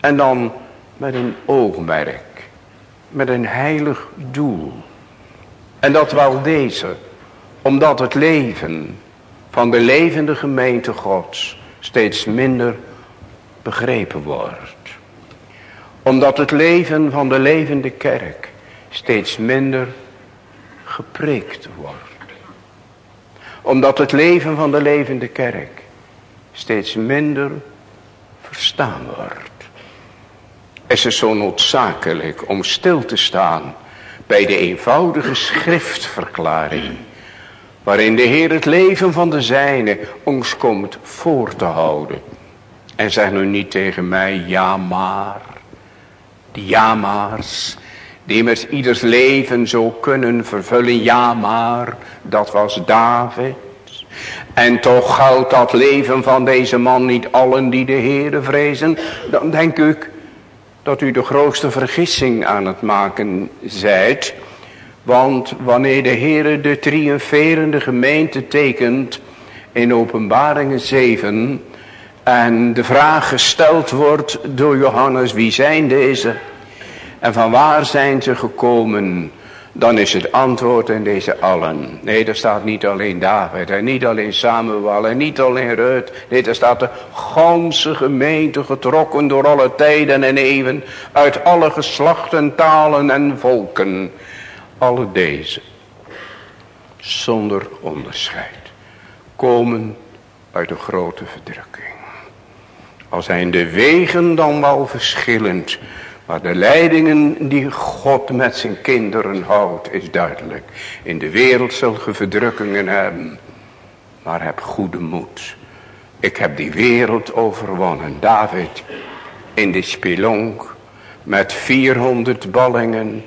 En dan met een oogmerk met een heilig doel. En dat wel deze, omdat het leven van de levende gemeente Gods steeds minder begrepen wordt. Omdat het leven van de levende kerk steeds minder gepreekt wordt. Omdat het leven van de levende kerk steeds minder verstaan wordt. Is het zo noodzakelijk om stil te staan bij de eenvoudige schriftverklaring. Waarin de Heer het leven van de zijne ons komt voor te houden. En zeg nu niet tegen mij ja maar. Die ja maars die met ieders leven zo kunnen vervullen. Ja maar dat was David. En toch geldt dat leven van deze man niet allen die de Heere vrezen. Dan denk ik dat u de grootste vergissing aan het maken zijt. Want wanneer de Heere de triomferende gemeente tekent in openbaringen 7. En de vraag gesteld wordt door Johannes wie zijn deze? En van waar zijn ze gekomen? Dan is het antwoord in deze allen. Nee, er staat niet alleen David en niet alleen Samuel en niet alleen Rut. Nee, er staat de ganse gemeente getrokken door alle tijden en eeuwen. Uit alle geslachten, talen en volken. Alle deze, zonder onderscheid, komen uit de grote verdrukking. Al zijn de wegen dan wel verschillend maar de leidingen die God met zijn kinderen houdt is duidelijk. In de wereld zul je verdrukkingen hebben. Maar heb goede moed. Ik heb die wereld overwonnen. David in de spelonk met 400 ballingen.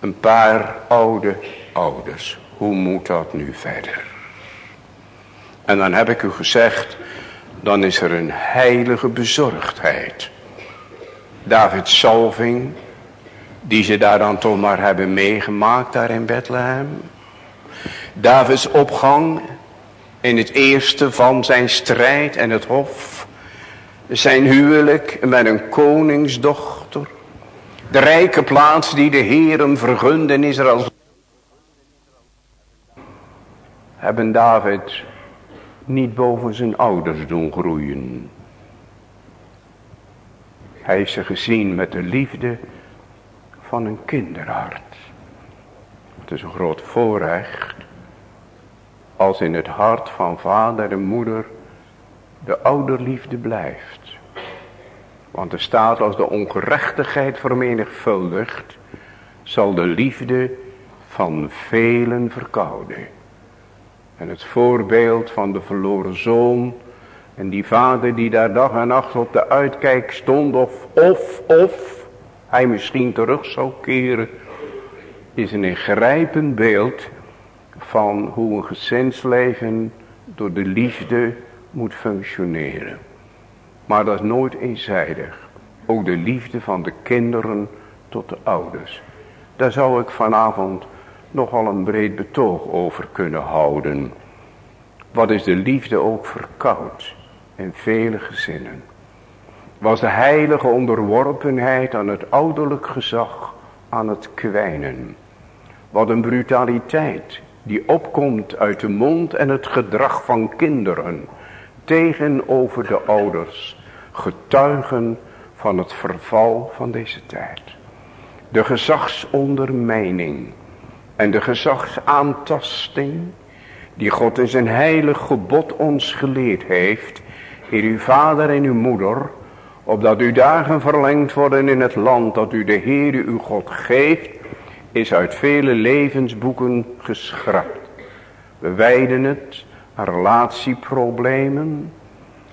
Een paar oude ouders. Hoe moet dat nu verder? En dan heb ik u gezegd. Dan is er een heilige bezorgdheid Davids salving, die ze daar dan toch maar hebben meegemaakt daar in Bethlehem. Davids opgang in het eerste van zijn strijd en het hof. Zijn huwelijk met een koningsdochter. De rijke plaats die de Heer hem vergunde in Israël. Hebben David niet boven zijn ouders doen groeien. Hij heeft ze gezien met de liefde van een kinderhart. Het is een groot voorrecht als in het hart van vader en moeder de ouderliefde blijft. Want er staat als de ongerechtigheid vermenigvuldigt, zal de liefde van velen verkouden. En het voorbeeld van de verloren zoon en die vader die daar dag en nacht op de uitkijk stond of, of, of hij misschien terug zou keren. Is een ingrijpend beeld van hoe een gezinsleven door de liefde moet functioneren. Maar dat is nooit eenzijdig. Ook de liefde van de kinderen tot de ouders. Daar zou ik vanavond nogal een breed betoog over kunnen houden. Wat is de liefde ook verkoud in vele gezinnen. Was de heilige onderworpenheid aan het ouderlijk gezag aan het kwijnen. Wat een brutaliteit die opkomt uit de mond en het gedrag van kinderen tegenover de ouders. Getuigen van het verval van deze tijd. De gezagsondermijning en de gezagsaantasting die God in zijn heilig gebod ons geleerd heeft Heer uw vader en uw moeder, opdat uw dagen verlengd worden in het land dat u de Heer uw God geeft, is uit vele levensboeken geschrapt. We wijden het aan relatieproblemen,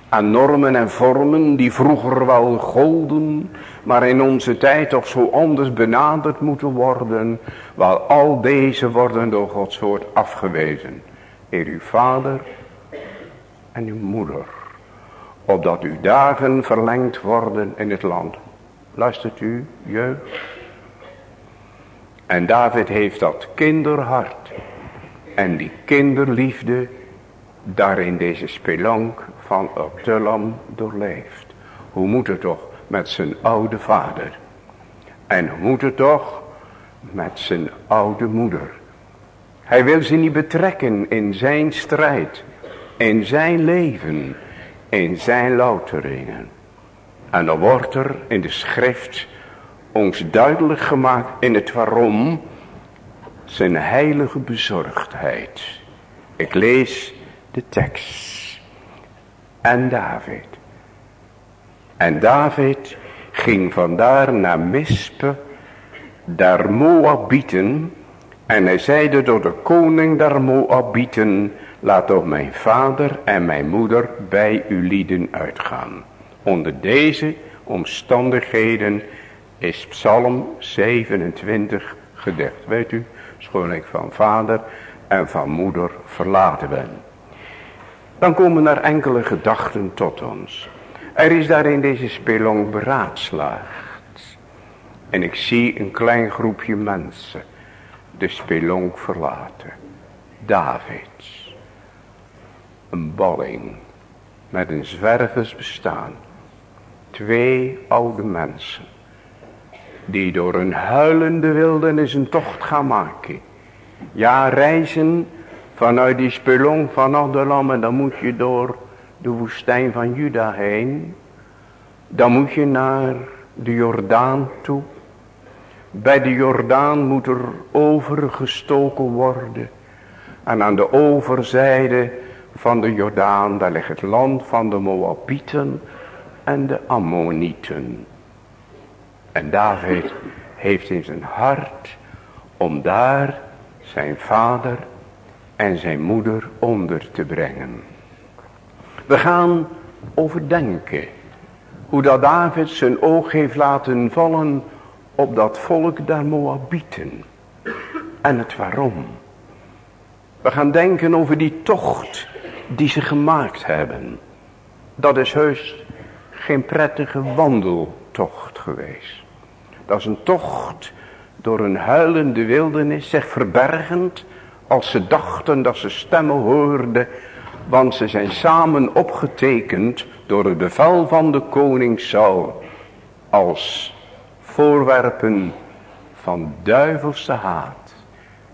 aan normen en vormen die vroeger wel golden, maar in onze tijd toch zo anders benaderd moeten worden, waar al deze worden door Gods woord afgewezen. Heer uw vader en uw moeder opdat uw dagen verlengd worden in het land. Luistert u, jeugd? En David heeft dat kinderhart en die kinderliefde daarin deze spelonk van Abdullam doorleefd. Hoe moet het toch met zijn oude vader? En hoe moet het toch met zijn oude moeder? Hij wil ze niet betrekken in zijn strijd, in zijn leven in zijn louteringen. En dan wordt er in de schrift ons duidelijk gemaakt in het waarom zijn heilige bezorgdheid. Ik lees de tekst. En David. En David ging vandaar naar Mispe, daar Moabieten. En hij zeide door de koning der Moabieten, laat toch mijn vader en mijn moeder bij uw lieden uitgaan. Onder deze omstandigheden is Psalm 27 gedicht. Weet u, schoon ik van vader en van moeder verlaten ben. Dan komen er enkele gedachten tot ons. Er is daar in deze spelong beraadslaagd. En ik zie een klein groepje mensen de spelonk verlaten. David. Een balling met een zwervers bestaan. Twee oude mensen die door een huilende wildernis een tocht gaan maken. Ja, reizen vanuit die spelong van Adullam en dan moet je door de woestijn van Juda heen. Dan moet je naar de Jordaan toe. Bij de Jordaan moet er overgestoken worden. En aan de overzijde van de Jordaan, daar ligt het land van de Moabieten en de Ammonieten. En David heeft in zijn hart om daar zijn vader en zijn moeder onder te brengen. We gaan overdenken hoe dat David zijn oog heeft laten vallen op dat volk der Moabieten. En het waarom. We gaan denken over die tocht die ze gemaakt hebben. Dat is heus geen prettige wandeltocht geweest. Dat is een tocht door een huilende wildernis, zich verbergend, als ze dachten dat ze stemmen hoorden, want ze zijn samen opgetekend door het bevel van de koning Saul, als voorwerpen van duivelse haat,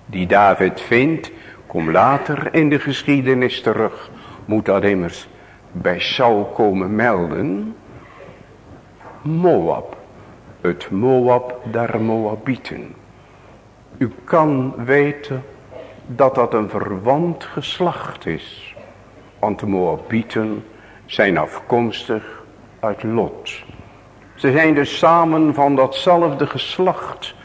die David vindt, kom later in de geschiedenis terug, moet dat immers bij Saul komen melden, Moab het Moab der Moabieten. U kan weten dat dat een verwant geslacht is. Want de Moabieten zijn afkomstig uit Lot. Ze zijn dus samen van datzelfde geslacht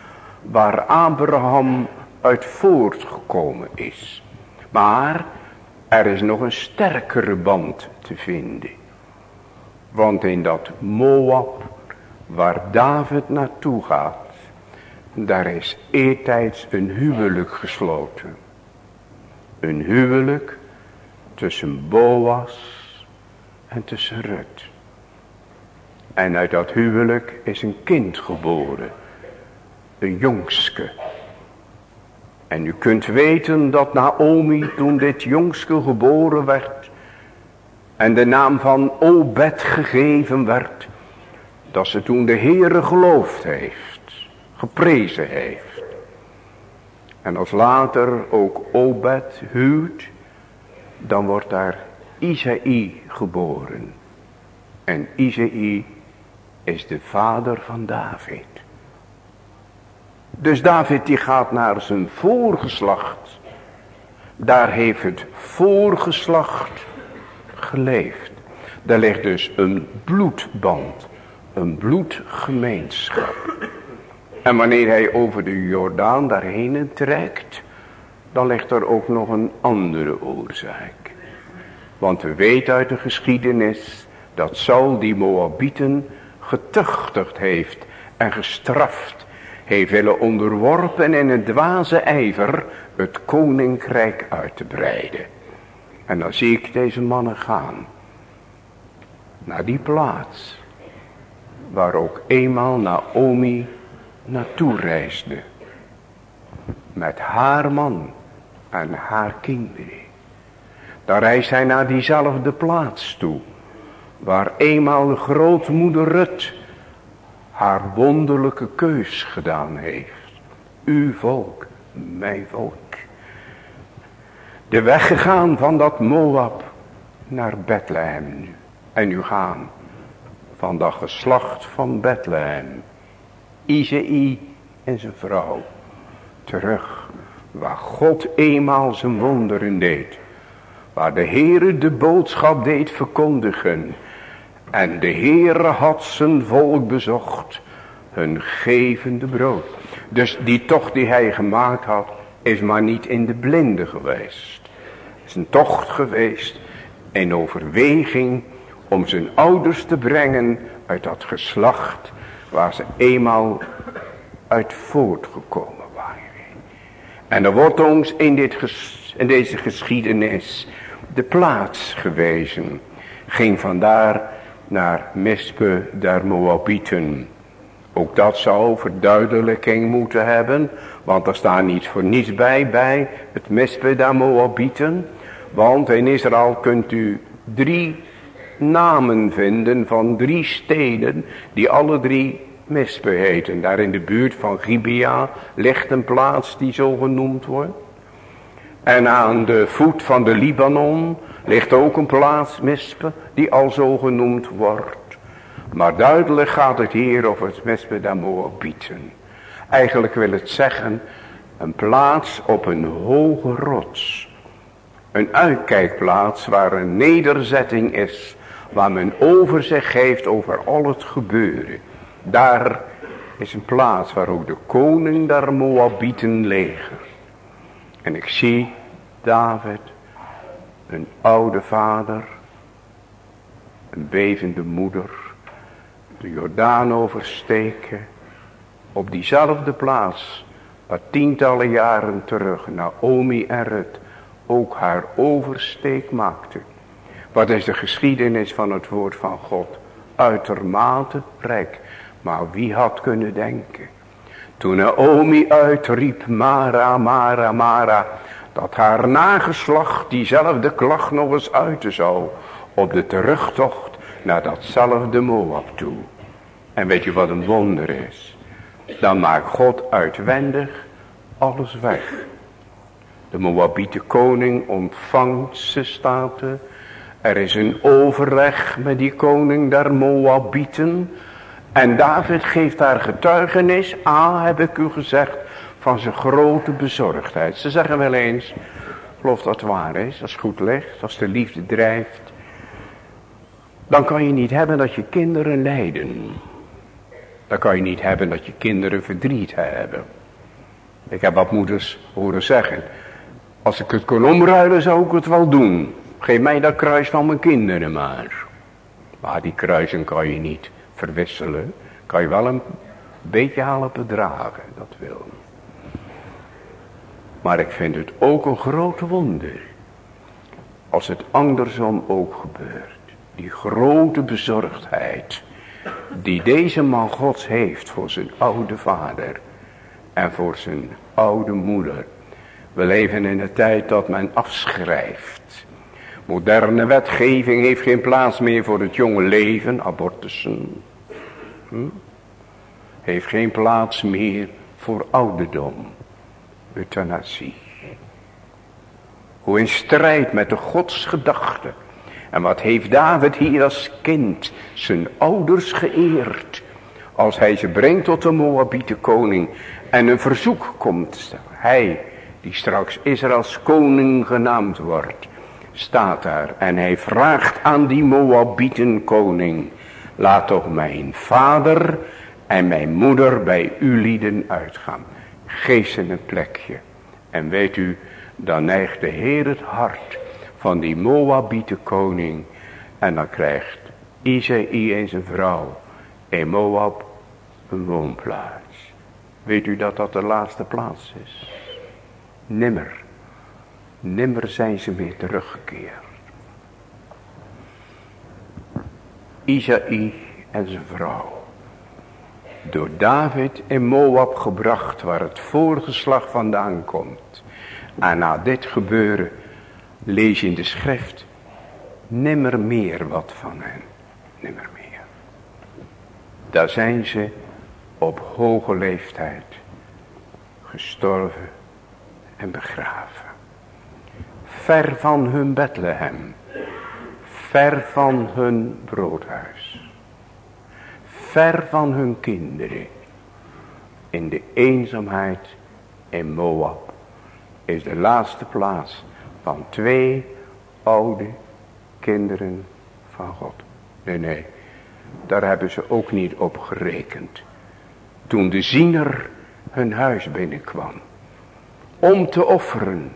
waar Abraham uit voortgekomen is. Maar er is nog een sterkere band te vinden. Want in dat Moab waar David naartoe gaat, daar is eertijds een huwelijk gesloten. Een huwelijk tussen Boas en tussen Rut. En uit dat huwelijk is een kind geboren. Een jongske. En u kunt weten dat Naomi toen dit jongske geboren werd. En de naam van Obed gegeven werd dat ze toen de Heere geloofd heeft, geprezen heeft. En als later ook Obed huwt, dan wordt daar Isaïe geboren. En Isaïe is de vader van David. Dus David die gaat naar zijn voorgeslacht. Daar heeft het voorgeslacht geleefd. Daar ligt dus een bloedband een bloedgemeenschap. En wanneer hij over de Jordaan daarheen trekt, dan ligt er ook nog een andere oorzaak. Want we weten uit de geschiedenis dat Saul die Moabieten getuchtigd heeft en gestraft heeft willen onderworpen in een dwaze ijver het koninkrijk uit te breiden. En dan zie ik deze mannen gaan naar die plaats waar ook eenmaal Naomi naartoe reisde. Met haar man en haar kinderen. Daar reist hij naar diezelfde plaats toe. Waar eenmaal de grootmoeder Rut haar wonderlijke keus gedaan heeft. Uw volk, mijn volk. De weg gegaan van dat Moab naar Bethlehem nu. En nu gaan van dat geslacht van Bethlehem. Izei en zijn vrouw. Terug waar God eenmaal zijn wonderen deed. waar de Heere de boodschap deed verkondigen. En de Heere had zijn volk bezocht, hun gevende brood. Dus die tocht die hij gemaakt had, is maar niet in de blinde geweest. Het is een tocht geweest, in overweging om zijn ouders te brengen uit dat geslacht waar ze eenmaal uit voortgekomen waren. En er wordt ons in, dit in deze geschiedenis de plaats gewezen. Ging vandaar naar Mispe der Moabieten. Ook dat zou verduidelijking moeten hebben. Want er staat niet voor niets bij bij het Mispe der Moabieten. Want in Israël kunt u drie namen vinden van drie steden die alle drie Mispe heten. Daar in de buurt van Gibea ligt een plaats die zo genoemd wordt. En aan de voet van de Libanon ligt ook een plaats Mispe die al zo genoemd wordt. Maar duidelijk gaat het hier over het Mispe der Moabieten. Eigenlijk wil het zeggen een plaats op een hoge rots. Een uitkijkplaats waar een nederzetting is. Waar men overzicht geeft over al het gebeuren. Daar is een plaats waar ook de koning der Moabieten leger. En ik zie David, een oude vader, een bevende moeder, de Jordaan oversteken, op diezelfde plaats, waar tientallen jaren terug Naomi en Rut ook haar oversteek maakte. Wat is de geschiedenis van het woord van God? Uitermate rijk. Maar wie had kunnen denken? Toen Naomi uitriep, Mara, Mara, Mara. Dat haar nageslacht diezelfde klacht nog eens uiten zou. Op de terugtocht naar datzelfde Moab toe. En weet je wat een wonder is? Dan maakt God uitwendig alles weg. De Moabiete koning ontvangt ze staten. Er is een overleg met die koning der Moabieten. En David geeft daar getuigenis. A, heb ik u gezegd, van zijn grote bezorgdheid. Ze zeggen wel eens, geloof dat het waar is, als het goed ligt, als de liefde drijft. Dan kan je niet hebben dat je kinderen lijden. Dan kan je niet hebben dat je kinderen verdriet hebben. Ik heb wat moeders horen zeggen. Als ik het kon omruilen zou ik het wel doen. Geef mij dat kruis van mijn kinderen maar. Maar die kruisen kan je niet verwisselen. Kan je wel een beetje helpen dragen. Dat wil. Maar ik vind het ook een groot wonder. Als het andersom ook gebeurt. Die grote bezorgdheid. Die deze man gods heeft voor zijn oude vader. En voor zijn oude moeder. We leven in een tijd dat men afschrijft. Moderne wetgeving heeft geen plaats meer voor het jonge leven, abortussen. Hm? Heeft geen plaats meer voor ouderdom, euthanasie. Hoe in strijd met de godsgedachte. En wat heeft David hier als kind zijn ouders geëerd. Als hij ze brengt tot de Moabite koning. En een verzoek komt. Hij die straks Israëls koning genaamd wordt, staat daar. En hij vraagt aan die Moabieten koning, laat toch mijn vader en mijn moeder bij u lieden uitgaan. Geef ze een plekje. En weet u, dan neigt de Heer het hart van die Moabieten koning. En dan krijgt Isaïe en zijn vrouw in Moab een woonplaats. Weet u dat dat de laatste plaats is? Nimmer, nimmer zijn ze meer teruggekeerd. Isaïe en zijn vrouw. Door David in Moab gebracht waar het voorgeslag vandaan komt. En na dit gebeuren lees je in de schrift nimmer meer wat van hen. Nimmer meer. Daar zijn ze op hoge leeftijd gestorven en begraven. Ver van hun Bethlehem. Ver van hun broodhuis. Ver van hun kinderen. In de eenzaamheid in Moab is de laatste plaats van twee oude kinderen van God. Nee, nee, daar hebben ze ook niet op gerekend. Toen de ziener hun huis binnenkwam. Om te offeren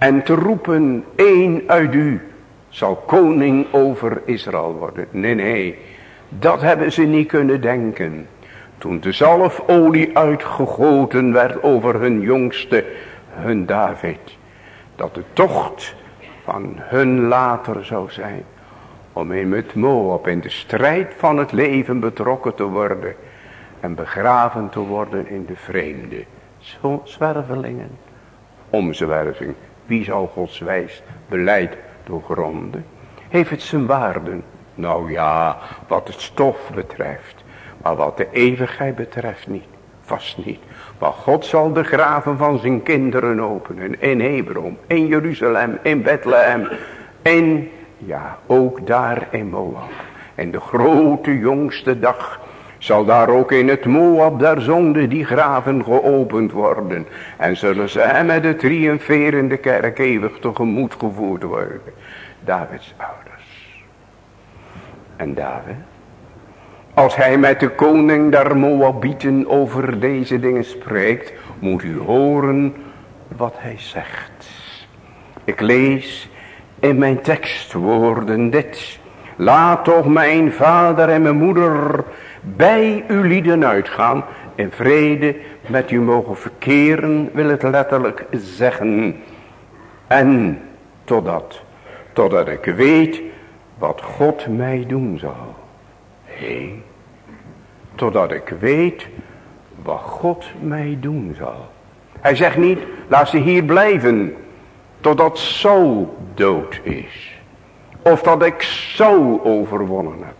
en te roepen, één uit u zal koning over Israël worden. Nee, nee, dat hebben ze niet kunnen denken. Toen de zalfolie uitgegoten werd over hun jongste, hun David. Dat de tocht van hun later zou zijn. Om in met Moab in de strijd van het leven betrokken te worden. En begraven te worden in de vreemde. Zwervelingen. Omzwerving. Wie zal Gods wijs beleid doorgronden? Heeft het zijn waarden? Nou ja, wat het stof betreft. Maar wat de eeuwigheid betreft niet. Vast niet. Maar God zal de graven van zijn kinderen openen. In Hebron, in Jeruzalem, in Bethlehem. En ja, ook daar in Moab. En de grote jongste dag zal daar ook in het Moab der zonde die graven geopend worden. En zullen ze met de triomferende kerk eeuwig tegemoet gevoerd worden. Davids ouders. En David, als hij met de koning der Moabieten over deze dingen spreekt, moet u horen wat hij zegt. Ik lees in mijn tekstwoorden dit. Laat toch mijn vader en mijn moeder bij uw lieden uitgaan. In vrede met u mogen verkeren, wil het letterlijk zeggen. En totdat, totdat ik weet wat God mij doen zal. Hé, totdat ik weet wat God mij doen zal. Hij zegt niet, laat ze hier blijven, totdat zo dood is. Of dat ik zo overwonnen heb.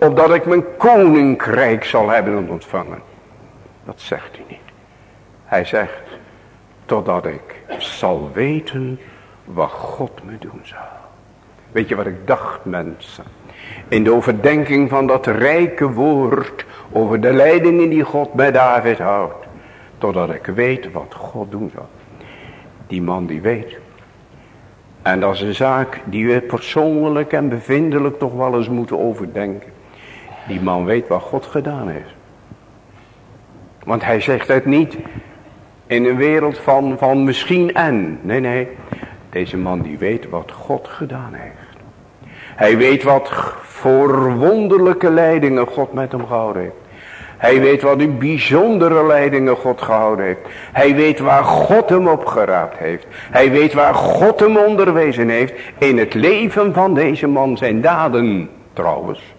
Opdat ik mijn koninkrijk zal hebben ontvangen. Dat zegt hij niet. Hij zegt, totdat ik zal weten wat God me doen zal. Weet je wat ik dacht mensen? In de overdenking van dat rijke woord over de leidingen die God bij David houdt. Totdat ik weet wat God doen zal. Die man die weet. En dat is een zaak die we persoonlijk en bevindelijk toch wel eens moeten overdenken. Die man weet wat God gedaan heeft. Want hij zegt het niet in een wereld van, van misschien en. Nee, nee. Deze man die weet wat God gedaan heeft. Hij weet wat voor wonderlijke leidingen God met hem gehouden heeft. Hij weet wat een bijzondere leidingen God gehouden heeft. Hij weet waar God hem opgeraapt heeft. Hij weet waar God hem onderwezen heeft. In het leven van deze man zijn daden trouwens.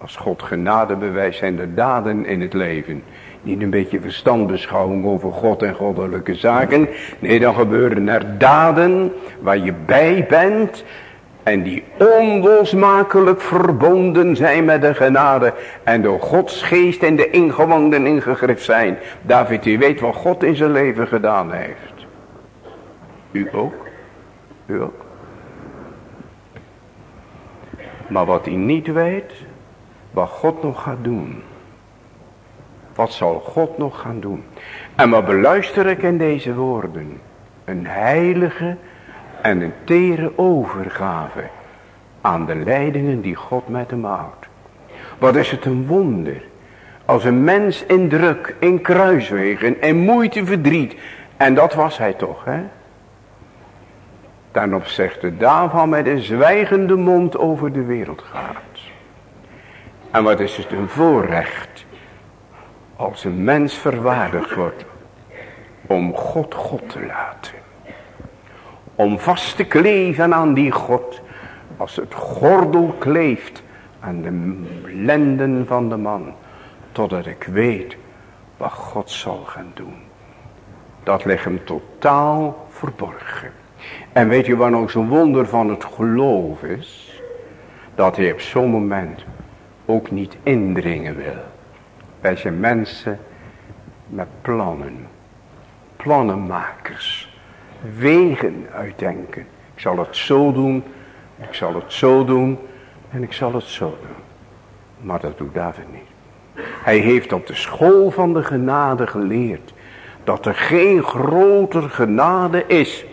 Als God genade bewijst zijn de daden in het leven. Niet een beetje verstandbeschouwing over God en goddelijke zaken. Nee, dan gebeuren er daden waar je bij bent. En die onlosmakelijk verbonden zijn met de genade. En door Gods geest en de ingewanden ingegrift zijn. David, u weet wat God in zijn leven gedaan heeft. U ook? U ook? Maar wat hij niet weet, wat God nog gaat doen. Wat zal God nog gaan doen? En wat beluister ik in deze woorden? Een heilige en een tere overgave aan de leidingen die God met hem houdt. Wat is het een wonder. Als een mens in druk, in kruiswegen, en moeite, verdriet. En dat was hij toch, hè? Zegt de daarvan met een zwijgende mond over de wereld gaat. En wat is het een voorrecht. Als een mens verwaardigd wordt. Om God God te laten. Om vast te kleven aan die God. Als het gordel kleeft aan de lenden van de man. Totdat ik weet wat God zal gaan doen. Dat ligt hem totaal verborgen. En weet je wat nog zo'n wonder van het geloof is? Dat hij op zo'n moment ook niet indringen wil. Wij zijn mensen met plannen. Plannenmakers. Wegen uitdenken. Ik zal het zo doen. Ik zal het zo doen. En ik zal het zo doen. Maar dat doet David niet. Hij heeft op de school van de genade geleerd. Dat er geen groter genade is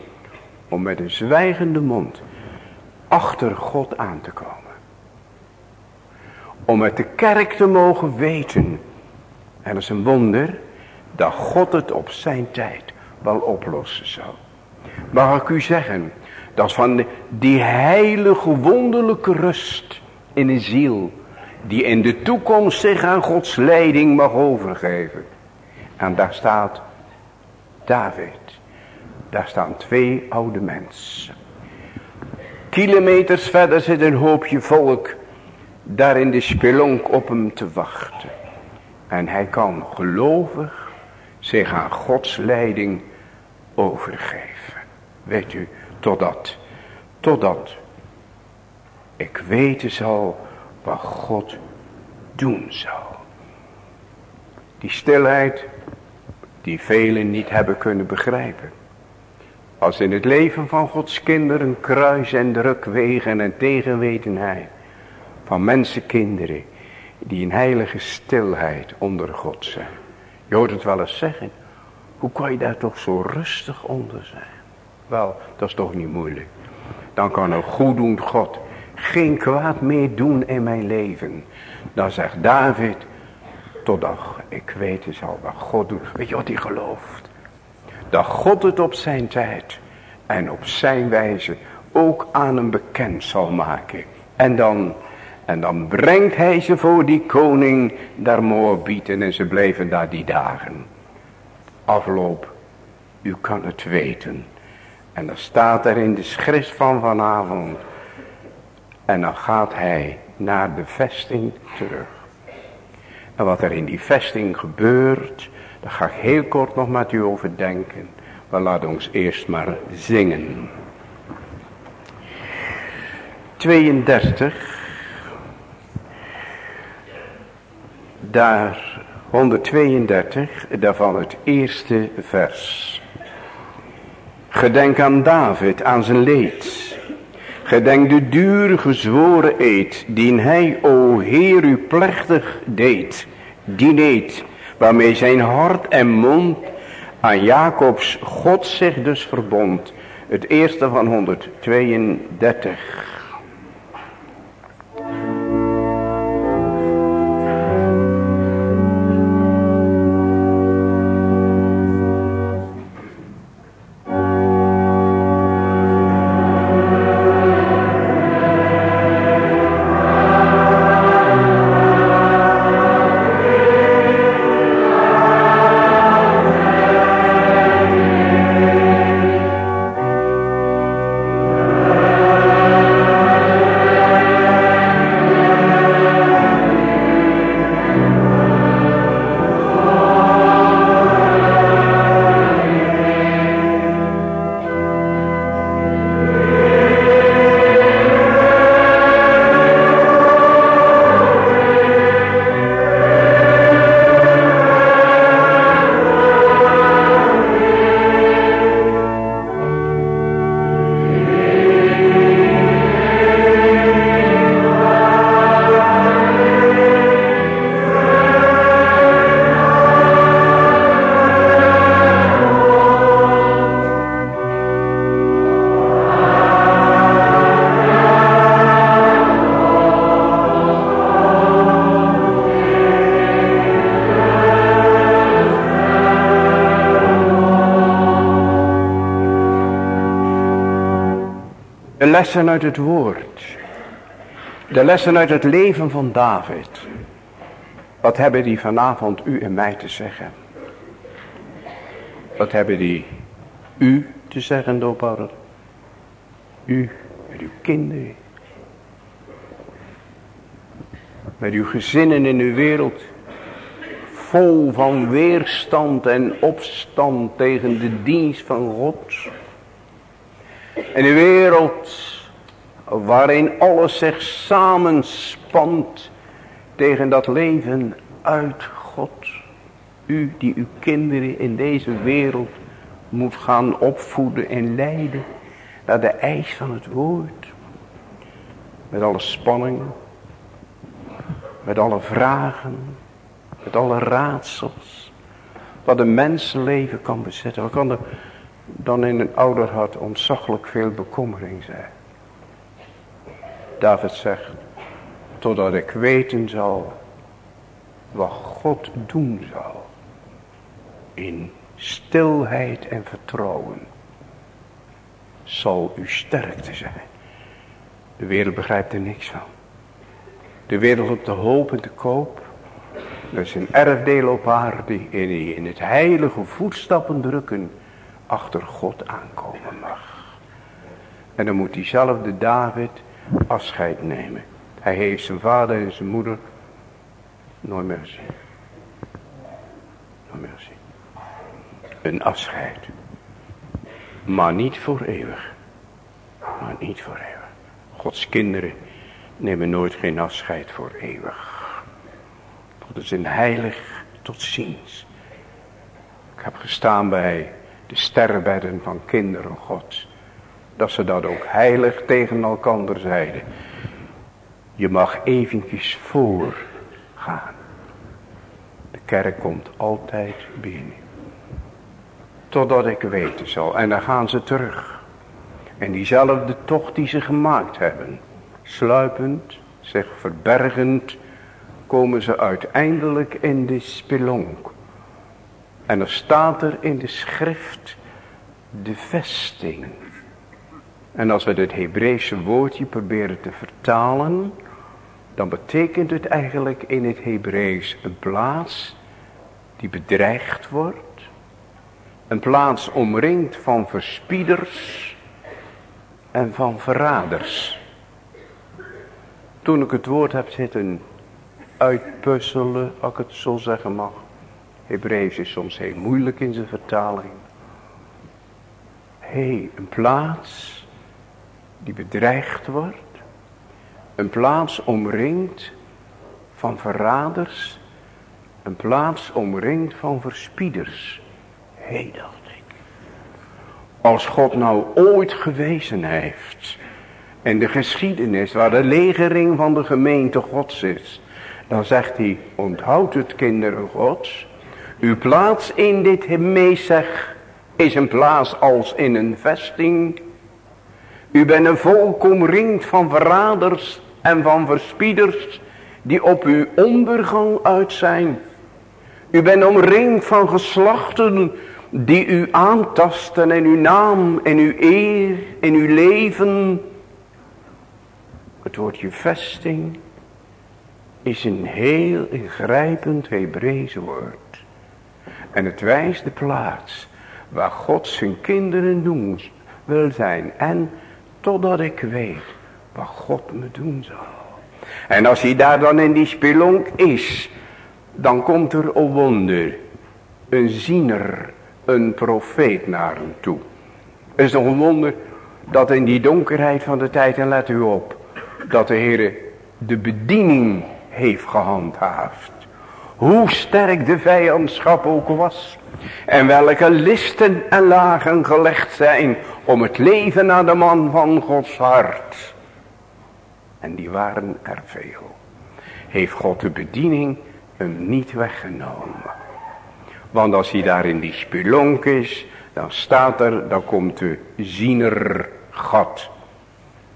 om met een zwijgende mond achter God aan te komen. Om met de kerk te mogen weten. En dat is een wonder dat God het op zijn tijd wel oplossen zou. Mag ik u zeggen, dat van die heilige wonderlijke rust in de ziel, die in de toekomst zich aan Gods leiding mag overgeven. En daar staat David. Daar staan twee oude mensen. Kilometers verder zit een hoopje volk daar in de spelonk op hem te wachten. En hij kan gelovig zich aan Gods leiding overgeven. Weet u, totdat, totdat ik weten zal wat God doen zal. Die stilheid die velen niet hebben kunnen begrijpen. Als in het leven van Gods kinderen kruis en drukwegen en tegenwetenheid van mensenkinderen die in heilige stilheid onder God zijn. Je hoort het wel eens zeggen. Hoe kan je daar toch zo rustig onder zijn? Wel, dat is toch niet moeilijk. Dan kan een goeddoend God geen kwaad meer doen in mijn leven. Dan zegt David, totdat ik weten zal wat God doet. Weet je wat hij gelooft? Dat God het op zijn tijd en op zijn wijze ook aan hem bekend zal maken. En dan, en dan brengt hij ze voor die koning daar Moabieten en ze bleven daar die dagen. Afloop, u kan het weten. En dan staat er in de schrift van vanavond. En dan gaat hij naar de vesting terug. En wat er in die vesting gebeurt, daar ga ik heel kort nog met u over denken. Maar laat ons eerst maar zingen. 32. Daar 132, daarvan het eerste vers. Gedenk aan David, aan zijn leed. Gedenk de duur gezworen eed, die hij, o Heer, u plechtig deed. Die eed, waarmee zijn hart en mond aan Jacobs God zich dus verbond. Het eerste van 132. Lessen uit het woord. De lessen uit het leven van David. Wat hebben die vanavond u en mij te zeggen? Wat hebben die u te zeggen, doopouder? U met uw kinderen. Met uw gezinnen in uw wereld. Vol van weerstand en opstand tegen de dienst van God. En een wereld waarin alles zich samenspant tegen dat leven uit God. U die uw kinderen in deze wereld moet gaan opvoeden en leiden naar de eis van het woord. Met alle spanning, met alle vragen, met alle raadsels. Wat een mensenleven kan bezetten. Wat kan er dan in een ouder hart ontzaglijk veel bekommering zijn. David zegt, totdat ik weten zal wat God doen zal. In stilheid en vertrouwen zal u sterkte zijn. De wereld begrijpt er niks van. De wereld op de hoop en de koop. Dat is een erfdeel op haar die in het heilige voetstappen drukken achter God aankomen mag. En dan moet diezelfde David afscheid nemen. Hij heeft zijn vader en zijn moeder nooit meer gezien. Nooit meer gezien. Een afscheid. Maar niet voor eeuwig. Maar niet voor eeuwig. Gods kinderen nemen nooit geen afscheid voor eeuwig. Dat is een heilig tot ziens. Ik heb gestaan bij de sterrenbedden van kinderen God. Dat ze dat ook heilig tegen elkander zeiden. Je mag eventjes voorgaan. De kerk komt altijd binnen. Totdat ik weten zal. En dan gaan ze terug. En diezelfde tocht die ze gemaakt hebben. Sluipend, zich verbergend. Komen ze uiteindelijk in de spelonk. En er staat er in de schrift de vesting. En als we dit Hebreeuwse woordje proberen te vertalen, dan betekent het eigenlijk in het Hebreeuws een plaats die bedreigd wordt. Een plaats omringd van verspieders en van verraders. Toen ik het woord heb zitten uitpuzzelen, als ik het zo zeggen mag, Hebreeuws is soms heel moeilijk in zijn vertaling. Hé, hey, een plaats die bedreigd wordt. Een plaats omringd van verraders. Een plaats omringd van verspieders. Hé, dacht ik. Als God nou ooit gewezen heeft. En de geschiedenis waar de legering van de gemeente gods is. Dan zegt hij, onthoud het kinderen gods. Uw plaats in dit meezeg is een plaats als in een vesting. U bent een volk omringd van verraders en van verspieders die op uw ondergang uit zijn. U bent omringd van geslachten die u aantasten in uw naam, in uw eer, in uw leven. Het woordje vesting is een heel ingrijpend Hebreeuws woord. En het wijst de plaats waar God zijn kinderen doen wil zijn. En totdat ik weet wat God me doen zal. En als hij daar dan in die spelonk is, dan komt er een wonder. Een ziener, een profeet naar hem toe. Het is nog een wonder dat in die donkerheid van de tijd, en let u op, dat de Heer de bediening heeft gehandhaafd. Hoe sterk de vijandschap ook was. En welke listen en lagen gelegd zijn om het leven naar de man van Gods hart. En die waren er veel. Heeft God de bediening hem niet weggenomen. Want als hij daar in die spelonk is, dan staat er, dan komt de ziener God.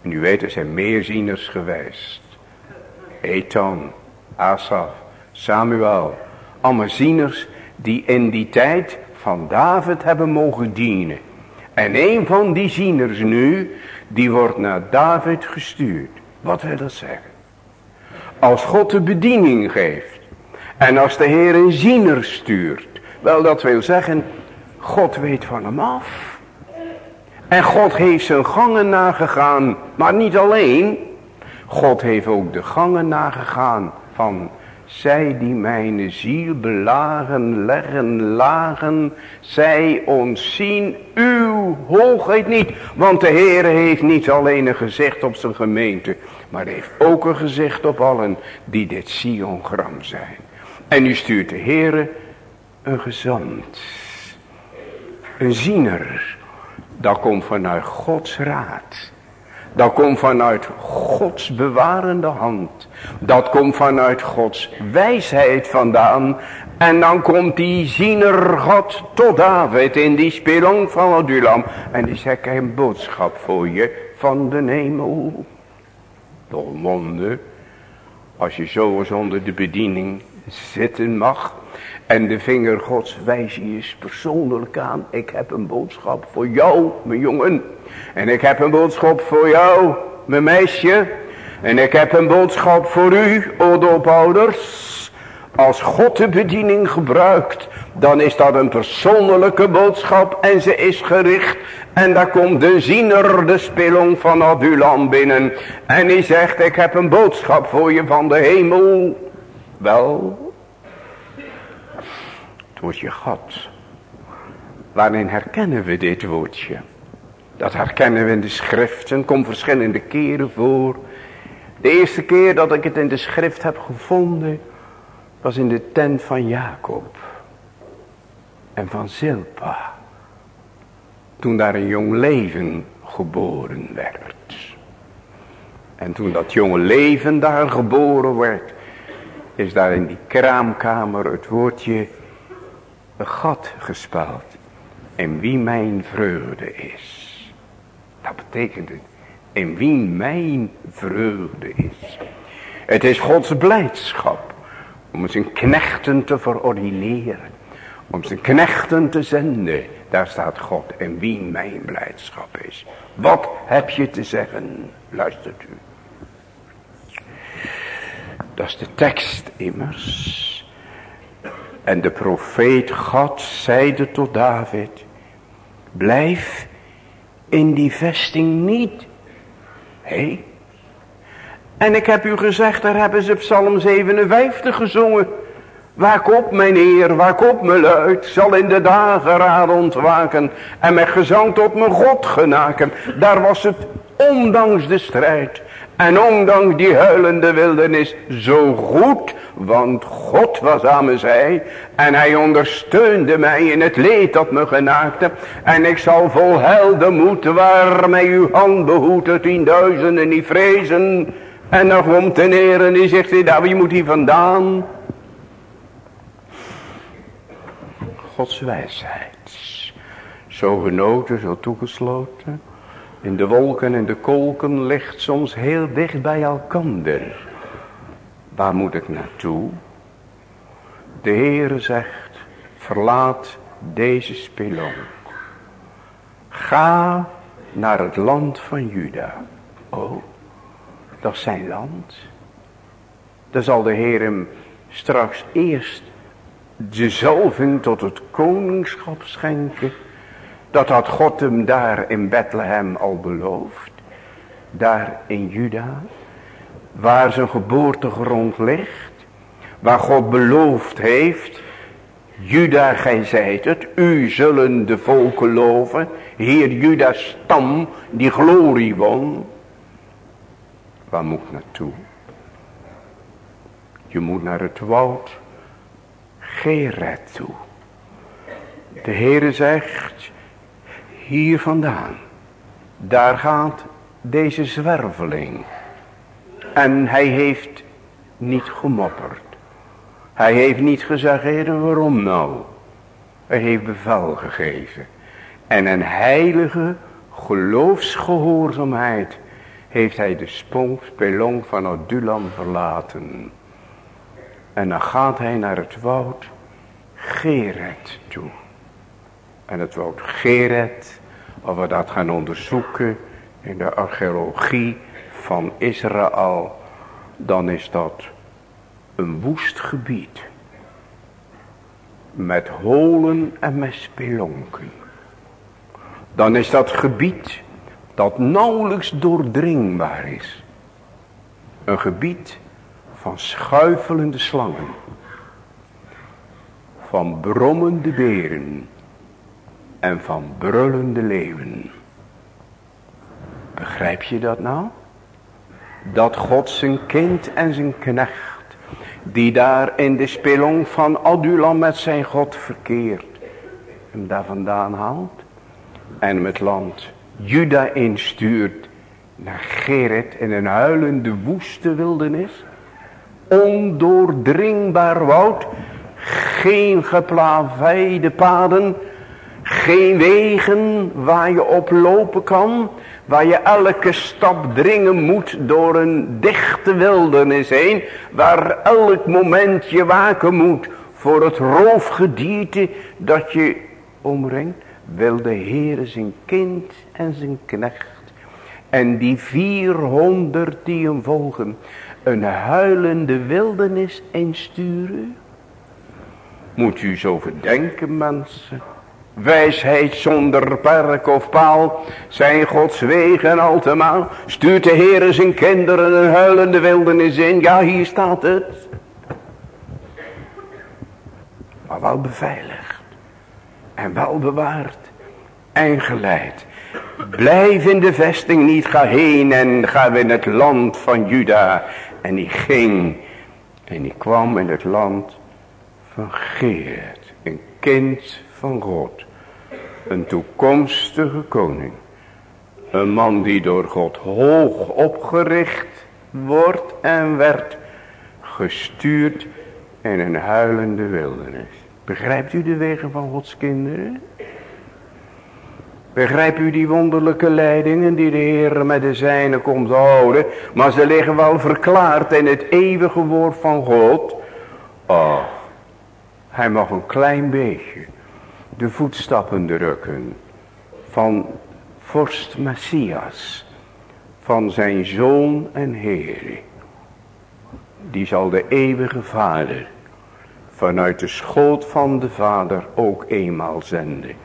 En u weet, er zijn meer zieners geweest. Ethan, Asaf, Samuel. Allemaal zieners die in die tijd van David hebben mogen dienen. En een van die zieners nu, die wordt naar David gestuurd. Wat wil dat zeggen? Als God de bediening geeft. En als de Heer een ziener stuurt. Wel dat wil zeggen, God weet van hem af. En God heeft zijn gangen nagegaan. Maar niet alleen. God heeft ook de gangen nagegaan van zij die mijn ziel belagen, leggen, lagen, zij ontzien uw hoogheid niet. Want de Heer heeft niet alleen een gezicht op zijn gemeente, maar heeft ook een gezicht op allen die dit Sion-gram zijn. En u stuurt de Heer een gezant, een ziener, dat komt vanuit Gods raad. Dat komt vanuit Gods bewarende hand. Dat komt vanuit Gods wijsheid vandaan. En dan komt die ziener God tot David in die spelong van Adulam. En die zegt, ik een boodschap voor je van de hemel. Dolmonde, als je zo eens onder de bediening zitten mag. En de vinger gods wijs je eens persoonlijk aan. Ik heb een boodschap voor jou, mijn jongen. En ik heb een boodschap voor jou, mijn meisje. En ik heb een boodschap voor u, o doopouders. Als God de bediening gebruikt, dan is dat een persoonlijke boodschap en ze is gericht. En daar komt de ziener, de spelong van Adulam binnen. En hij zegt, ik heb een boodschap voor je van de hemel. Wel, woordje God. Waarin herkennen we dit woordje? Dat herkennen we in de schriften, komt verschillende keren voor. De eerste keer dat ik het in de schrift heb gevonden, was in de tent van Jacob en van Zilpa. Toen daar een jong leven geboren werd. En toen dat jonge leven daar geboren werd, is daar in die kraamkamer het woordje een gat gespeld. En wie mijn vreugde is. Dat betekent het. En wie mijn vreugde is. Het is Gods blijdschap. Om zijn knechten te verordineren. Om zijn knechten te zenden. Daar staat God. En wie mijn blijdschap is. Wat heb je te zeggen? Luistert u. Dat is de tekst immers. En de profeet God zeide tot David. Blijf in die vesting niet. Hé, en ik heb u gezegd, daar hebben ze Psalm 57 gezongen. Waak op mijn Heer, waak op mijn luid, zal in de dageraad ontwaken en met gezang tot mijn God genaken. Daar was het ondanks de strijd en ondanks die huilende wildernis zo goed, want God was aan me zij en hij ondersteunde mij in het leed dat me genaakte. En ik zal vol helden moed waarmee uw hand behoedt tienduizenden niet vrezen. En komt de neer en die zegt, hij, nou, wie moet hier vandaan? Gods wijsheid. Zo genoten, zo toegesloten. In de wolken en de kolken ligt soms heel dicht bij elkander. Waar moet ik naartoe? De Heere zegt, verlaat deze spelonk. Ga naar het land van Juda. Oh, dat is zijn land. Dan zal de Heer hem straks eerst de zalving tot het koningschap schenken. Dat had God hem daar in Bethlehem al beloofd. Daar in Juda. Waar zijn geboortegrond ligt. Waar God beloofd heeft. Juda gij zijt het. U zullen de volken loven. Heer Juda's stam die glorie won. Waar moet ik naartoe? Je moet naar het woud Geret toe. De Heere zegt, hier vandaan, daar gaat deze zwerveling. En hij heeft niet gemopperd. Hij heeft niet gezegd, Heer, waarom nou? Hij heeft bevel gegeven. En een heilige geloofsgehoorzaamheid heeft hij de spelong van Adulam verlaten. En dan gaat hij naar het woud Geret toe. En het woud Geret, als we dat gaan onderzoeken in de archeologie van Israël, dan is dat een woest gebied. Met holen en met spelonken. Dan is dat gebied dat nauwelijks doordringbaar is. Een gebied van schuifelende slangen. Van brommende beren. En van brullende leeuwen. Begrijp je dat nou? Dat God zijn kind en zijn knecht. Die daar in de spelong van Adulam met zijn God verkeert. Hem daar vandaan haalt. En hem het land Juda instuurt naar Gerrit in een huilende woeste wildernis. Ondoordringbaar woud. Geen geplaveide paden. Geen wegen waar je op lopen kan. Waar je elke stap dringen moet door een dichte wildernis heen. Waar elk moment je waken moet voor het roofgedierte dat je omringt. Wil de Heer zijn kind en zijn knecht. En die vierhonderd die hem volgen. Een huilende wildernis insturen. Moet u zo verdenken mensen. Wijsheid zonder perk of paal zijn Gods wegen altemaal. Stuurt de Heer zijn kinderen een huilende wildernis in. Ja, hier staat het. Maar wel beveiligd. En wel bewaard. En geleid. Blijf in de vesting niet, ga heen en ga in het land van Juda. En die ging en die kwam in het land van Geert, een kind van God. Een toekomstige koning. Een man die door God hoog opgericht wordt en werd gestuurd in een huilende wildernis. Begrijpt u de wegen van Gods kinderen? Begrijpt u die wonderlijke leidingen die de Heer met de zijnen komt houden. Maar ze liggen wel verklaard in het eeuwige woord van God. Oh, hij mag een klein beetje de voetstappen drukken van vorst Messias, van zijn zoon en Heer. Die zal de eeuwige vader vanuit de schoot van de vader ook eenmaal zenden.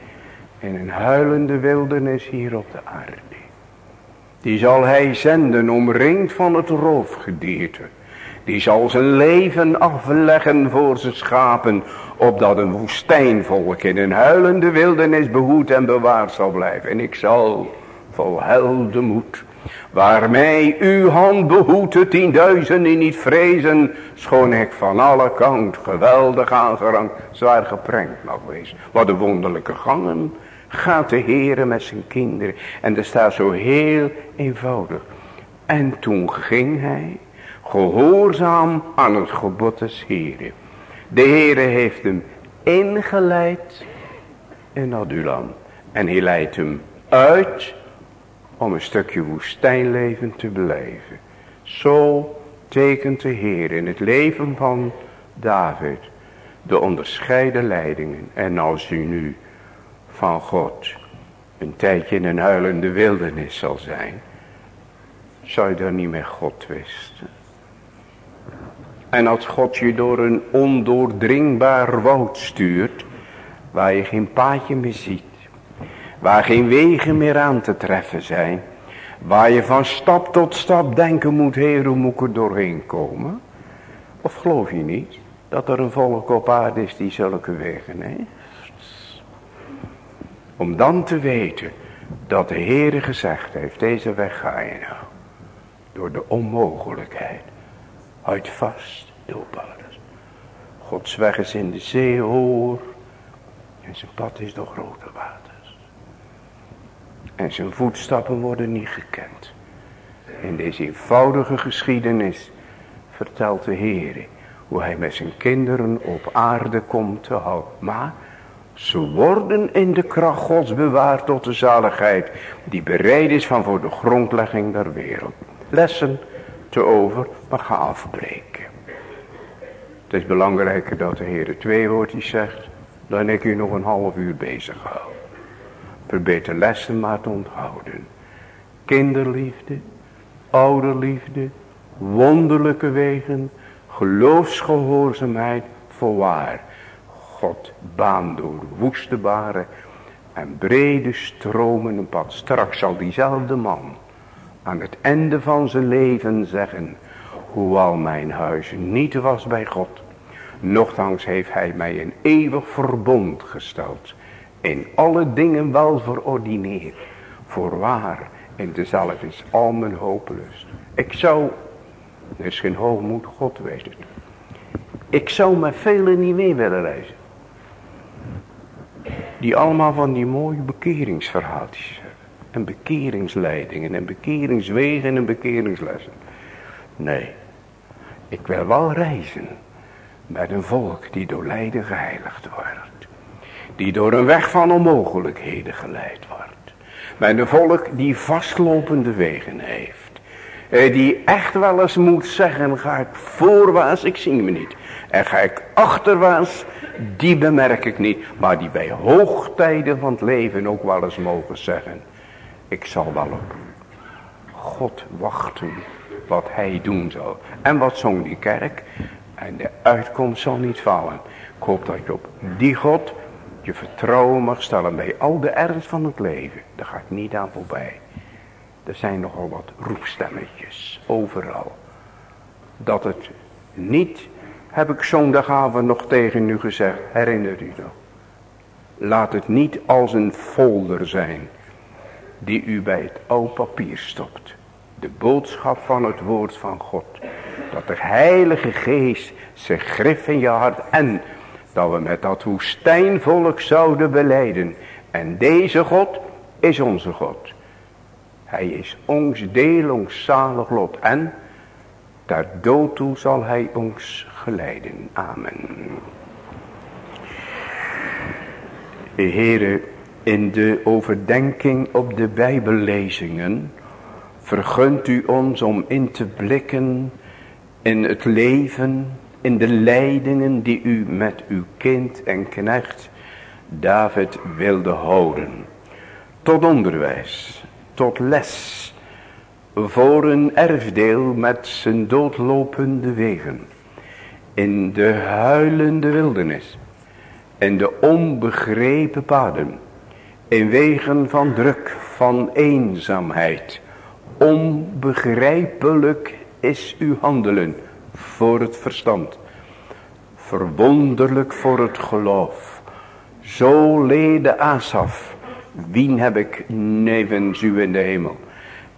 In een huilende wildernis hier op de aarde. Die zal hij zenden omringd van het roofgedierte. Die zal zijn leven afleggen voor zijn schapen. Opdat een woestijnvolk in een huilende wildernis behoed en bewaard zal blijven. En ik zal vol heldenmoed. Waarmee uw hand behoedt de tienduizenden niet vrezen. Schoon ik van alle kant geweldig aangerang zwaar geprenkt mag wezen. Wat een wonderlijke gangen gaat de Heere met zijn kinderen. En er staat zo heel eenvoudig. En toen ging hij gehoorzaam aan het gebod des Heeren. De Heere heeft hem ingeleid in Adulam. En hij leidt hem uit om een stukje woestijnleven te beleven. Zo tekent de Heer in het leven van David de onderscheiden leidingen. En als u nu van God een tijdje in een huilende wildernis zal zijn, zou je dan niet met God twisten. En als God je door een ondoordringbaar woud stuurt, waar je geen paadje meer ziet, waar geen wegen meer aan te treffen zijn, waar je van stap tot stap denken moet, heer, hoe moet ik er doorheen komen? Of geloof je niet dat er een volk op aarde is die zulke wegen heeft? Om dan te weten dat de Heere gezegd heeft, deze weg ga je nou. Door de onmogelijkheid. Houd vast, doelpaders. Gods weg is in de zee hoor. En zijn pad is door grote waters. En zijn voetstappen worden niet gekend. In deze eenvoudige geschiedenis vertelt de Heer hoe hij met zijn kinderen op aarde komt te houden. Maar ze worden in de kracht gods bewaard tot de zaligheid. Die bereid is van voor de grondlegging der wereld. Lessen te over, maar ga afbreken. Het is belangrijker dat de Heer twee woordjes zegt. Dan ik u nog een half uur bezig hou. Probeer lessen maar te onthouden. Kinderliefde, ouderliefde, wonderlijke wegen, geloofsgehoorzaamheid, voorwaar. God baan door woeste baren en brede stromen een pad. Straks zal diezelfde man aan het einde van zijn leven zeggen, hoewel mijn huis niet was bij God, nochtans heeft hij mij een eeuwig verbond gesteld, in alle dingen wel verordineerd, voorwaar, in dezelfde is al mijn hopelust. Ik zou, er is geen hoogmoed, God weet het, ik zou met velen niet mee willen reizen. Die allemaal van die mooie bekeringsverhaaltjes. En bekeringsleidingen en bekeringswegen en bekeringslessen. Nee, ik wil wel reizen met een volk die door lijden geheiligd wordt. Die door een weg van onmogelijkheden geleid wordt. Met een volk die vastlopende wegen heeft. Eh, die echt wel eens moet zeggen, ga ik voorwaarts, ik zie me niet. En ga ik achterwaarts, die bemerk ik niet. Maar die bij hoogtijden van het leven ook wel eens mogen zeggen. Ik zal wel op God wachten wat hij doen zal. En wat zong die kerk? En de uitkomst zal niet vallen. Ik hoop dat je op die God je vertrouwen mag stellen bij al de ernst van het leven. Daar ga ik niet aan voorbij. Er zijn nogal wat roepstemmetjes overal. Dat het niet, heb ik zondagavond nog tegen u gezegd, herinner u nog. Laat het niet als een folder zijn die u bij het oude papier stopt. De boodschap van het woord van God. Dat de heilige geest zich grif in je hart en dat we met dat woestijnvolk zouden beleiden. En deze God is onze God. Hij is ons deel, lot. En ter dood toe zal hij ons geleiden. Amen. Heere, in de overdenking op de bijbellezingen vergunt u ons om in te blikken in het leven, in de leidingen die u met uw kind en knecht David wilde houden. Tot onderwijs, tot les, voor een erfdeel met zijn doodlopende wegen. In de huilende wildernis, in de onbegrepen paden, in wegen van druk, van eenzaamheid. Onbegrijpelijk is uw handelen voor het verstand. Verwonderlijk voor het geloof. Zo lede Asaf. Wien heb ik nevens u in de hemel.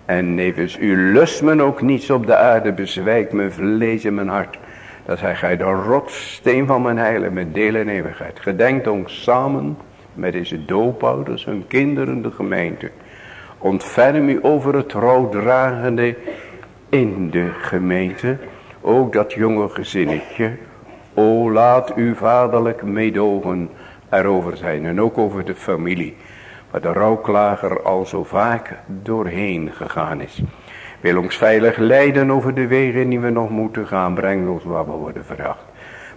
En nevens u lust men ook niets op de aarde. Bezwijkt mijn vlees in mijn hart. Dat hij gij de rotsteen van mijn heil en mijn deel eeuwigheid. Gedenkt ons samen met deze doopouders, hun kinderen, de gemeente. Ontferm u over het rouwdragende in de gemeente. Ook dat jonge gezinnetje. O laat uw vaderlijk meedogen erover zijn. En ook over de familie. Waar de rouwklager al zo vaak doorheen gegaan is. Wil ons veilig leiden over de wegen die we nog moeten gaan. Breng ons waar we worden veracht.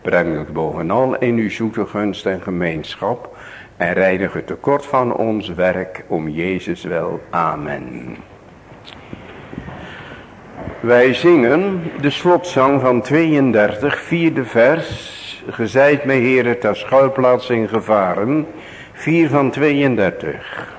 Breng ons bovenal in uw zoete gunst en gemeenschap. En reinig het tekort van ons werk om Jezus wel. Amen. Wij zingen de slotzang van 32, vierde vers. Gezeid mij heren ter schuilplaats in gevaren. 4 van 32.